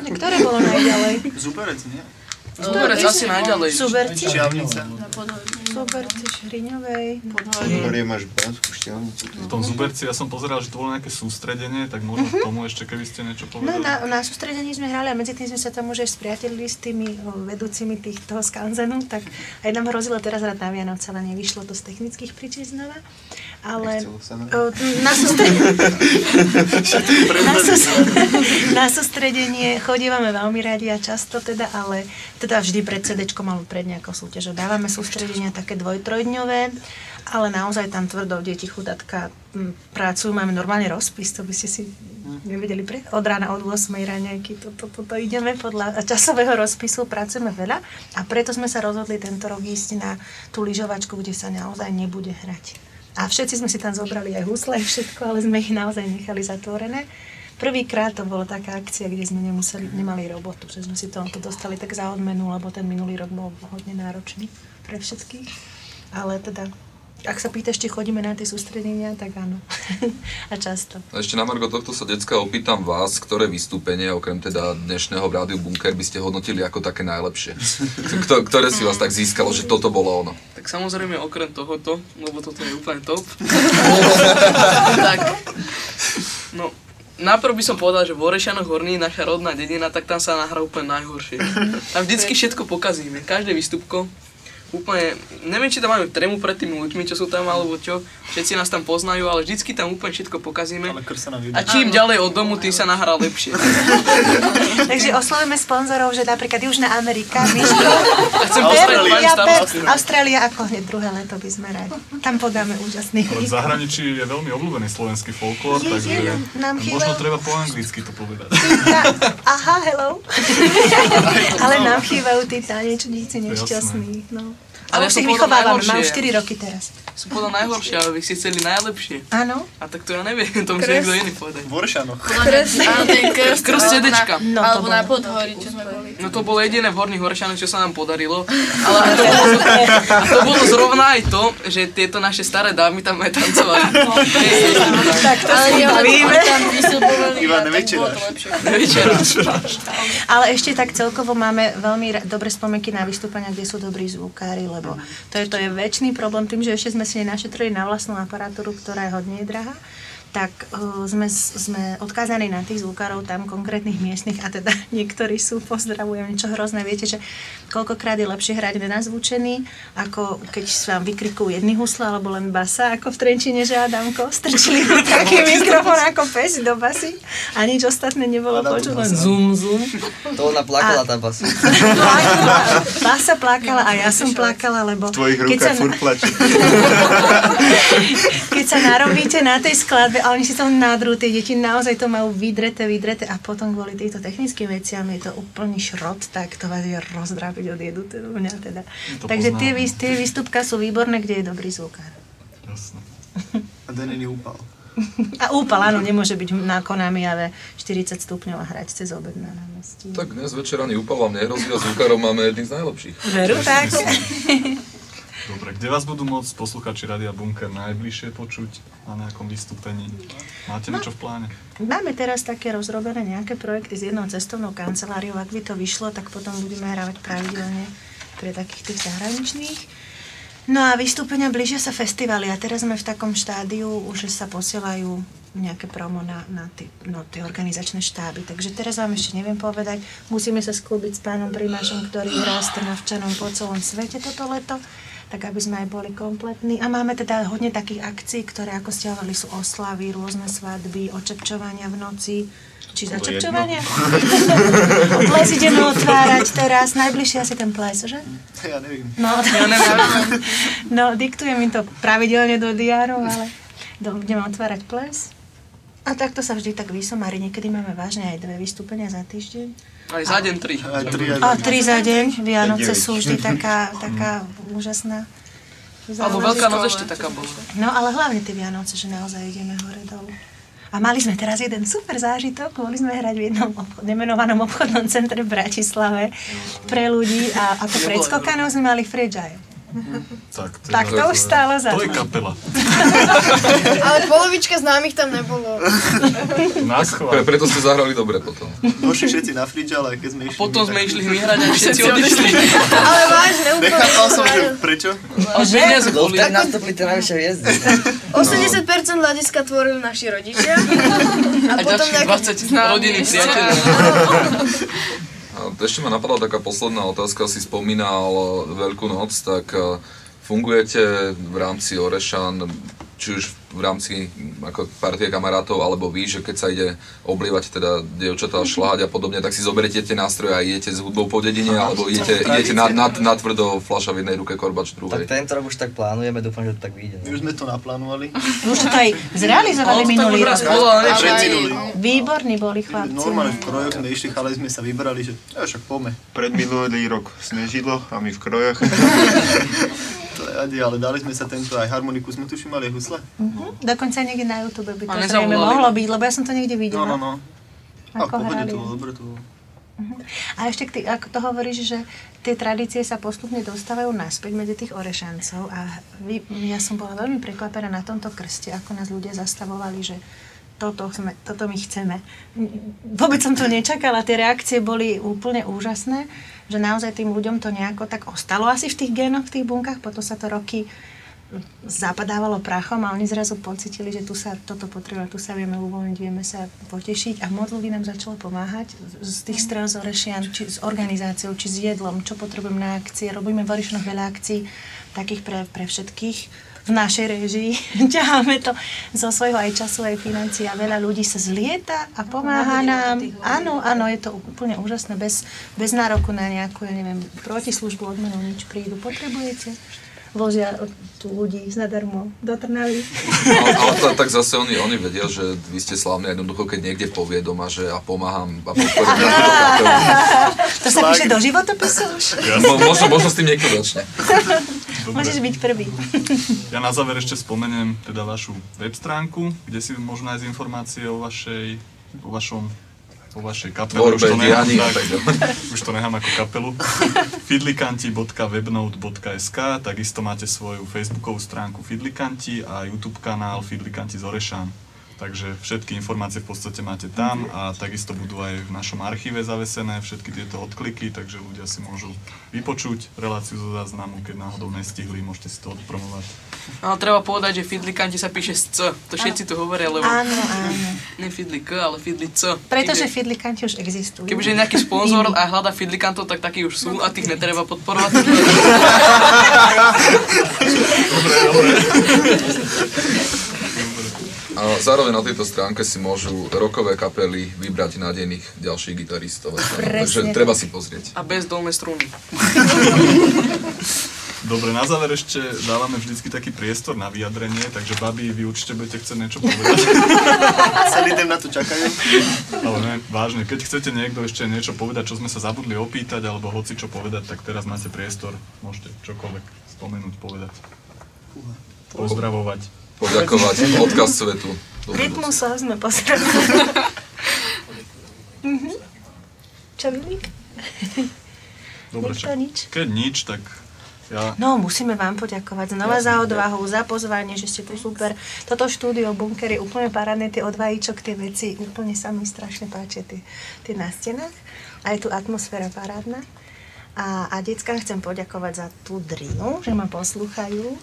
Ktoré bolo najďalej? Zuberec, nie? Zuberec asi najďalej. Suberci? Čiavnica. Suberci, Šriňovej. Ktorý máš Banskú šťavnicu. V tom Zuberci ja som pozeral, že to bolo nejaké sústredenie, tak možno k tomu ešte, keby ste niečo No, povedali. na, na sústredení sme hrali a medzi tým sme sa tam už aj spriatelili s tými vedúcimi tých, toho skanzenu, tak aj nám hrozilo teraz hrať na Vianoce, ale nevyšlo to z technických príčin znova. Ale o, sústredenie, na, sústredenie, na sústredenie chodívame veľmi radi a často teda, ale teda vždy pred CDčkom alebo pred nejakou súťažou dávame sústredenia také dvoj-trojdňové, ale naozaj tam tvrdo deti chudatka pracujú, máme normálne rozpis, to by ste si nevedeli pre... Od rána od 8 raňajky, to, to, to, to ideme podľa časového rozpisu, pracujeme veľa a preto sme sa rozhodli tento rok ísť na tú lyžovačku, kde sa naozaj nebude hrať. A všetci sme si tam zobrali aj husle, všetko, ale sme ich naozaj nechali zatvorené. Prvýkrát to bola taká akcia, kde sme nemuseli, nemali robotu, že sme si to, to dostali tak za odmenu, lebo ten minulý rok bol hodne náročný pre všetkých. Ale teda, ak sa pýtaš, či chodíme na tie sústredenia, tak áno. a často. A ešte na Margo tohto sa decka opýtam vás, ktoré vystúpenie, okrem teda dnešného v Rádiu Bunker, by ste hodnotili ako také najlepšie? Kto, ktoré si vás tak získalo, že toto bolo ono? Tak samozrejme okrem tohoto, lebo toto je úplne top. tak, no, najprv by som povedal, že v Orešanoch Horní, naša rodná dedina, tak tam sa nahrá úplne najhoršie. Tam vždycky všetko pokazíme, každé výstupko. Úplne, neviem, či tam máme trému pred tými ľuďmi, čo sú tam, alebo čo, všetci nás tam poznajú, ale vždycky tam úplne všetko pokazíme. A čím ďalej od domu, tým sa nahrá lepšie. Takže oslovíme sponzorov, že napríklad Južná Amerika, Myško, A chcem pozrieť pani ja, starostku. Austrália ako hneď druhé leto by sme radi. Tam podáme úžasný v zahraničí je veľmi obľúbený slovenský folklór, Je, takže je, nám možno treba po anglicky to povedať. Aha, hello. Ale nám chýbajú tí tanečníci nešťastní. No. Ale už som ich vychovávame, mám najhoršie. 4 roky teraz. Sú podľa najhoršie, ale vy si chceli najlepšie. Áno. A tak to ja neviem, to musí niekto iný povedať. V Oršanoch. Krst, sedečka. No, to Alebo na podhorí, čo sme boli. No to bolo jediné v Horných Horšanoch, čo sa nám podarilo. Ale a to, bolo, to bolo zrovna aj to, že tieto naše staré dámy tam aj tancovali. Tak to Ale si bavíme. tam vysobovali Iva, a tak bolo nevečeráš. to lepšie. Nevečeráš. Ale ešte tak celkovo máme veľmi dobré spomienky na vystúpania, kde sú dobrí zvukári, lebo to je, to je väčší problém tým, že ešte sme si nenašetrili na vlastnú aparatúru, ktorá je hodne drahá tak uh, sme, sme odkázaní na tých zvukárov tam konkrétnych miestnych a teda niektorí sú, pozdravujem, niečo hrozné. Viete, že koľkokrát je lepšie hrať nenazvučený, ako keď vám vykrikujú jedny husle alebo len basa, ako v Trenčine, že Adamko, strčili mu taký mikrofón ako pes do basy a nič ostatné nebolo počuť, len zum, zum. To ona plakala tá basa. Basa plakala a ja som plakala, lebo... V tvojich keď rukách sa- furt plače. keď sa narobíte na tej skladbe a oni si to nadrú, tie deti naozaj to majú vydreté, vydreté a potom kvôli týmto technickým veciam je to úplný šrot, tak to vás je rozdrápiť od jedu, teda mňa teda. To Takže tie, poznám. vys- tie výstupka sú výborné, kde je dobrý zvukár. A Denin je úpal. A úpal, áno, nemôže byť na Konami, ale 40 stupňov a hrať cez obed na námestí. Tak dnes večer ani úpal vám nehrozí a zvukárov máme jedných z najlepších. Veru tak. Dobre, kde vás budú môcť posluchači Radia Bunker najbližšie počuť na nejakom vystúpení? Máte niečo v pláne? Máme teraz také rozrobené nejaké projekty s jednou cestovnou kanceláriou. Ak by to vyšlo, tak potom budeme hrávať pravidelne pre takých tých zahraničných. No a vystúpenia blížia sa festivaly a teraz sme v takom štádiu, že sa posielajú nejaké promo na, na tie, no, organizačné štáby. Takže teraz vám ešte neviem povedať. Musíme sa sklúbiť s pánom primášom, ktorý hrá s Trnavčanom po celom svete toto leto tak aby sme aj boli kompletní. A máme teda hodne takých akcií, ktoré, ako ste hovorili, sú oslavy, rôzne svadby, očepčovania v noci. Či začepčovania? ples ideme otvárať teraz, najbližšie asi ten ples, že? Ja neviem. No, Ja neviem. no diktujem im to pravidelne do diárov, ale do, budeme otvárať ples. A takto sa vždy tak vysomári. Niekedy máme vážne aj dve vystúpenia za týždeň. Aj za deň tri. Aj tri, A tri za deň. Vianoce sú vždy taká, taká úžasná. Alebo Veľká noc ešte taká bola. No ale hlavne tie Vianoce, že naozaj ideme hore dolu. A mali sme teraz jeden super zážitok, mohli sme hrať v jednom obchod, nemenovanom obchodnom centre v Bratislave pre ľudí a, a to pred skokanou sme mali Frejaj. Tak, to, Tak to už stálo za To je kapela. Ale polovička známych tam nebolo. Nás Pre, preto ste zahrali dobre potom. Došli všetci na fridge, ale keď sme išli... Potom my, sme išli my hrať a všetci odišli. Ale vážne, úplne. Nechápal som, že prečo? Ale že dnes boli. Tak nastúpili tie najvyššie hviezdy. 80% hľadiska tvorili naši rodičia. A, A potom ďalších nejaké 20 rodiny priateľov. Ešte ma napadla taká posledná otázka, si spomínal Veľkú noc, tak eh, fungujete v rámci Orešan, či už v rámci ako partie kamarátov, alebo vy, že keď sa ide oblievať teda dievčatá, šľahať a podobne, tak si zoberiete tie nástroje a idete s hudbou po dedine, alebo idete, idete na, na, na tvrdo fľaša v jednej ruke, korbač v druhej. Tak tento rok už tak plánujeme, dúfam, že to tak vyjde. My už sme to naplánovali. Už to aj zrealizovali minulý rok. bolo, ale Aj predminulý. Výborní boli chlapci. Normálne v krojoch sme išli, ale sme sa vybrali, že ja však poďme. Pred minulý rok snežilo a my v krojoch. Adi, ale dali sme sa tento aj harmoniku, sme tuším mali husle. Mhm. Dokonca niekde na YouTube by to A zrejme mohlo byť, lebo ja som to niekde No, videla. no, no. A v Ako pohode hrali. to bolo, dobre to bolo. A ešte, tý, ako to hovoríš, že tie tradície sa postupne dostávajú naspäť medzi tých orešancov a vy, ja som bola veľmi prekvapená na tomto krste, ako nás ľudia zastavovali, že toto, sme, toto my chceme. Vôbec som to nečakala, tie reakcie boli úplne úžasné, že naozaj tým ľuďom to nejako tak ostalo asi v tých génoch, v tých bunkách, potom sa to roky zapadávalo prachom a oni zrazu pocitili, že tu sa toto potrebuje, tu sa vieme uvoľniť, vieme sa potešiť a modlili nám začalo pomáhať z tých strel z Orešian, či s organizáciou, či s jedlom, čo potrebujem na akcie. Robíme v Orešanoch veľa akcií, takých pre, pre všetkých v našej režii. Ťaháme to zo svojho aj času, aj financií a veľa ľudí sa zlieta a pomáha nám. Áno, áno, je to úplne úžasné, bez, bez nároku na nejakú, ja neviem, protislužbu, odmenu, nič prídu. Potrebujete? Vozia od- tu ľudí zadarmo do Trnavy. Ale, ale to, tak zase oni, oni vedia, že vy ste slávni a jednoducho, keď niekde povie doma, že a pomáham a podporím takúto kapelu. To sa píše do životopisu už. Mo, možno, možno s tým niekto začne. Môžeš byť prvý. Ja na záver ešte spomeniem teda vašu web stránku, kde si môžu nájsť informácie o vašej, o vašom o vašej kapele. Tvorbe, už to nechám, tak, ďalej. už to nechám ako kapelu. fidlikanti.webnote.sk Takisto máte svoju facebookovú stránku Fidlikanti a YouTube kanál Fidlikanti z Orešan. Takže všetky informácie v podstate máte tam a takisto budú aj v našom archíve zavesené všetky tieto odkliky, takže ľudia si môžu vypočuť reláciu zo záznamu, keď náhodou nestihli, môžete si to odpromovať. Ale treba povedať, že fidlikanti sa píše s C. To všetci tu hovoria, lebo... Áno, áno. Nie fidli K, ale fidli C. Pretože Čiže- fidlikanti už existujú. Kebyže je nejaký sponzor a hľada fidlikantov, tak takí už sú a tých netreba podporovať. A zároveň na tejto stránke si môžu rokové kapely vybrať nádejných ďalších gitaristov. Takže tak. treba si pozrieť. A bez dolnej struny. Dobre, na záver ešte dávame vždycky taký priestor na vyjadrenie, takže babi, vy určite budete chcieť niečo povedať. Celý deň na to čakajú. Ale ne, vážne, keď chcete niekto ešte niečo povedať, čo sme sa zabudli opýtať, alebo hoci čo povedať, tak teraz máte priestor. Môžete čokoľvek spomenúť, povedať. Pozdravovať. Poďakovať, odkaz svetu. Rytmusov sme pozreli. Mhm. Čo, Vilík? Dobre, Nikto čak- nič? Keď nič, tak ja... No, musíme vám poďakovať znova za odvahu, za pozvanie, že ste tu super. Toto štúdio Bunker je úplne parádne, tie odvajíčok, tie veci, úplne sa mi strašne páčia tie, tie na stenách. A je tu atmosféra parádna. A, a deckám chcem poďakovať za tú drinu, že ma poslúchajú.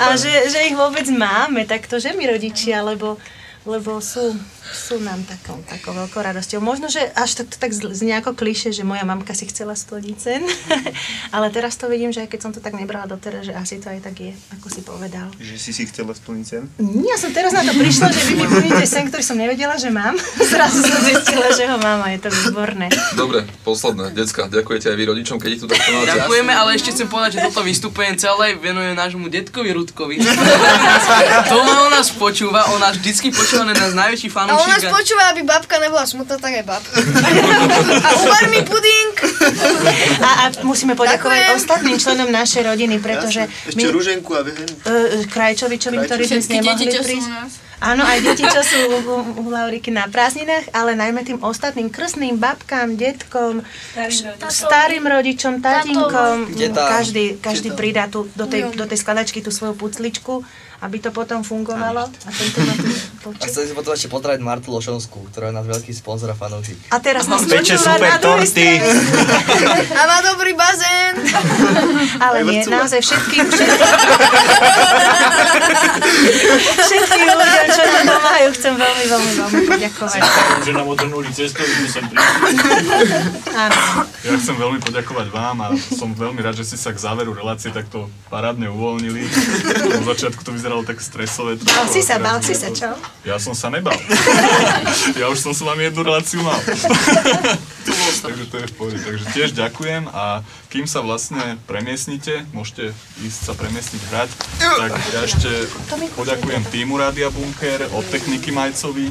A že, že ich vôbec máme, takto, že my rodičia, lebo, lebo sú, sú nám takou, takou veľkou radosťou. Možno, že až tak, tak z- znie ako kliše, že moja mamka si chcela splniť sen, ale teraz to vidím, že aj keď som to tak nebrala doteraz, že asi to aj tak je, ako si povedal. Že si si chcela splniť sen? Nie, ja som teraz na to prišla, že vy mi plníte sen, ktorý som nevedela, že mám. Zrazu som zistila, že ho mám a je to výborné. Dobre, posledné. Decka, ďakujete aj vy rodičom, keď ich tu takto máte. Ďakujeme, ale ešte chcem povedať, že toto vystúpenie celé venujem nášmu detkovi Rudkovi. to on nás počúva, on nás vždycky počúva, on je náš najväčší nás fanúšik. A- počúva, aby babka nebola smutná, tak aj babka. A uvar mi puding. A, a musíme poďakovať Ďakujem. ostatným členom našej rodiny, pretože Ešte Ruženku a Vehen. uh, Krajčovičovi, ktorí dnes deti, nemohli prísť. Áno, aj deti, čo sú u, u, u Lauriky na prázdninách, ale najmä tým ostatným krstným babkám, detkom, starým rodičom, tatinkom. Detám. Každý, každý pridá tu, do, tej, do tej skladačky tú svoju pucličku, aby to potom fungovalo. A tento tu A počul. chceli sme potom ešte pozdraviť Martu Lošonskú, ktorá je nás veľký sponzor a fanúšik. A teraz nás Peče super torty. A má dobrý bazén. Ale nie, naozaj všetky, všetky, všetky ľudia, čo to pomáhajú, chcem veľmi, veľmi, veľmi poďakovať. že nám odhrnuli cestu, my. Áno. Ja chcem veľmi poďakovať vám a som veľmi rád, že ste sa k záveru relácie takto parádne uvoľnili. Na začiatku to vyzeralo tak stresové. Bal si a sa, je si sa, čo? Ja som sa nebal. ja už som s vami jednu reláciu mal. Takže to je v pohode. Takže tiež ďakujem a kým sa vlastne premiesnite, môžete ísť sa premiesniť hrať, tak ja ešte poďakujem týmu Rádia Bunker, od techniky Majcovi,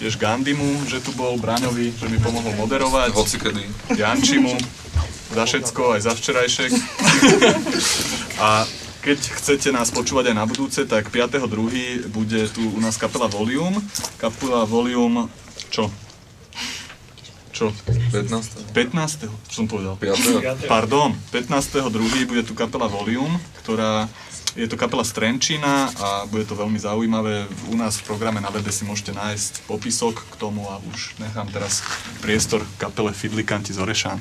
tiež Gandimu, že tu bol, Braňovi, že mi pomohol moderovať. Hocikedy. Jančimu, za všetko, aj za včerajšek. A keď chcete nás počúvať aj na budúce, tak 5.2. bude tu u nás kapela Volium. Kapela Volium, čo? Čo? 15. 15. Čo som povedal? 5. Pardon, 15.2. bude tu kapela Volium, ktorá je to kapela z Trenčína a bude to veľmi zaujímavé. U nás v programe na webe si môžete nájsť popisok k tomu a už nechám teraz priestor kapele Fidlikanti z Orešan.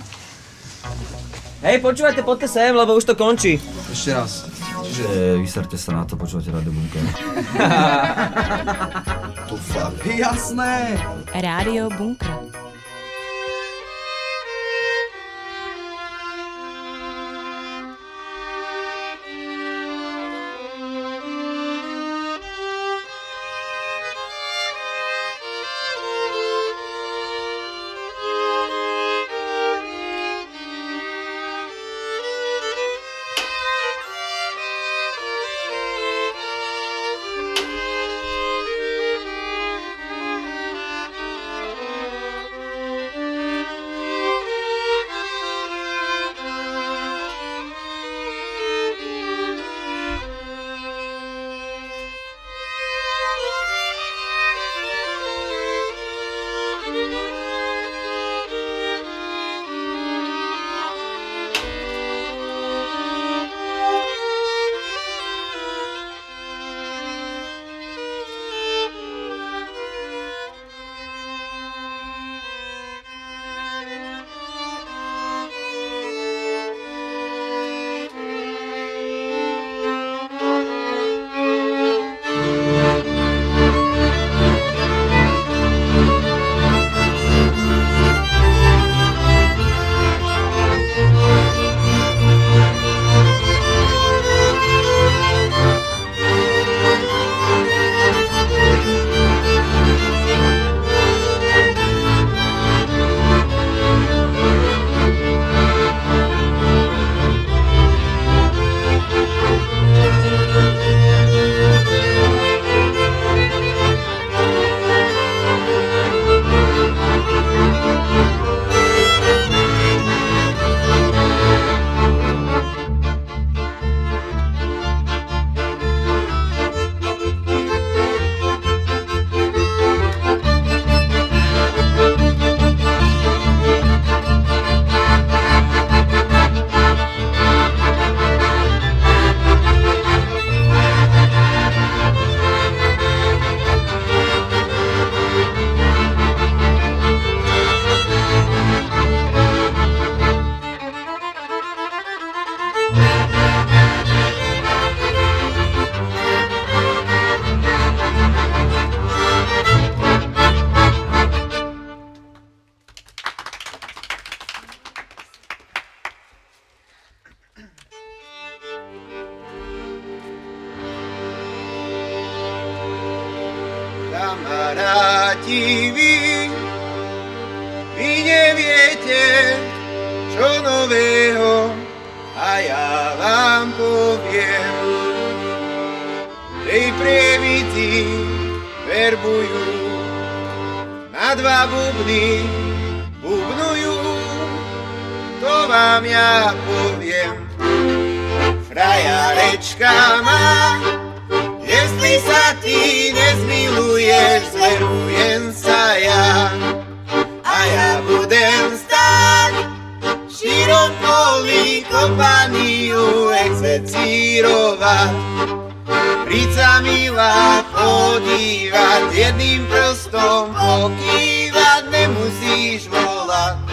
Hej, počúvajte, poďte sem, lebo už to končí. Ešte raz. Čiže vyserte sa na to, počúvate Rádio Bunker. Tu fakt. Jasné. Rádio Bunker. Milá podívať, jedným prstom pokývať, nemusíš volať.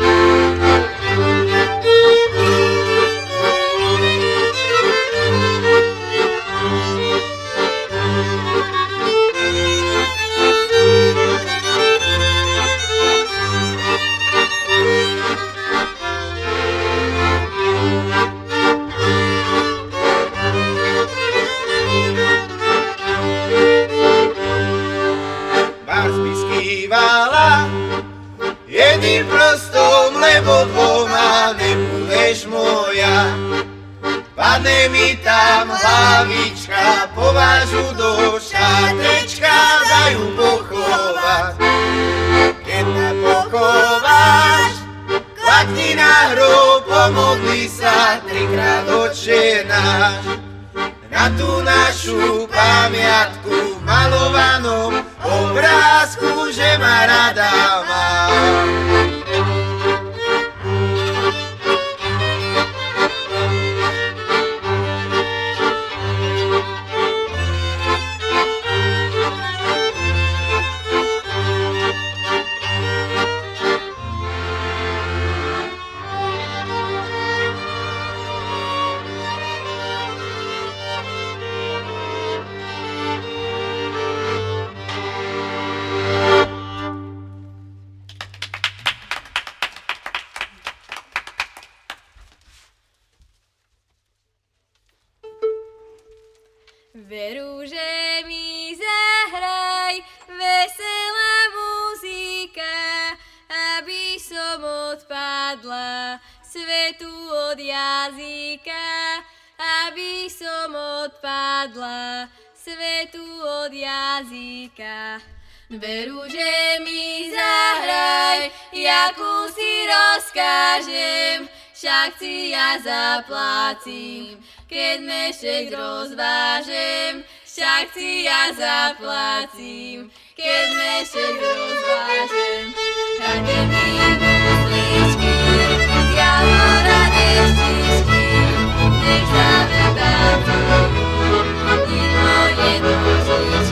Moja. Padne mi tam hlavička, povážu do šatečka, dajú pochovať. Keď ma pochováš, klakni na hrob, pomodli sa trikrát oče náš. Na tú našu pamiatku v malovanom obrázku, že ma rada má. svetu od jazyka, aby som odpadla svetu od jazyka. Veru, že mi zahraj, jakú si rozkážem, však si ja zaplácim. Keď mešek rozvážem, však si ja zaplácim. Keď mešek rozvážem, tak mi je musličky, z javora deštičky, nech zavedá to, nech.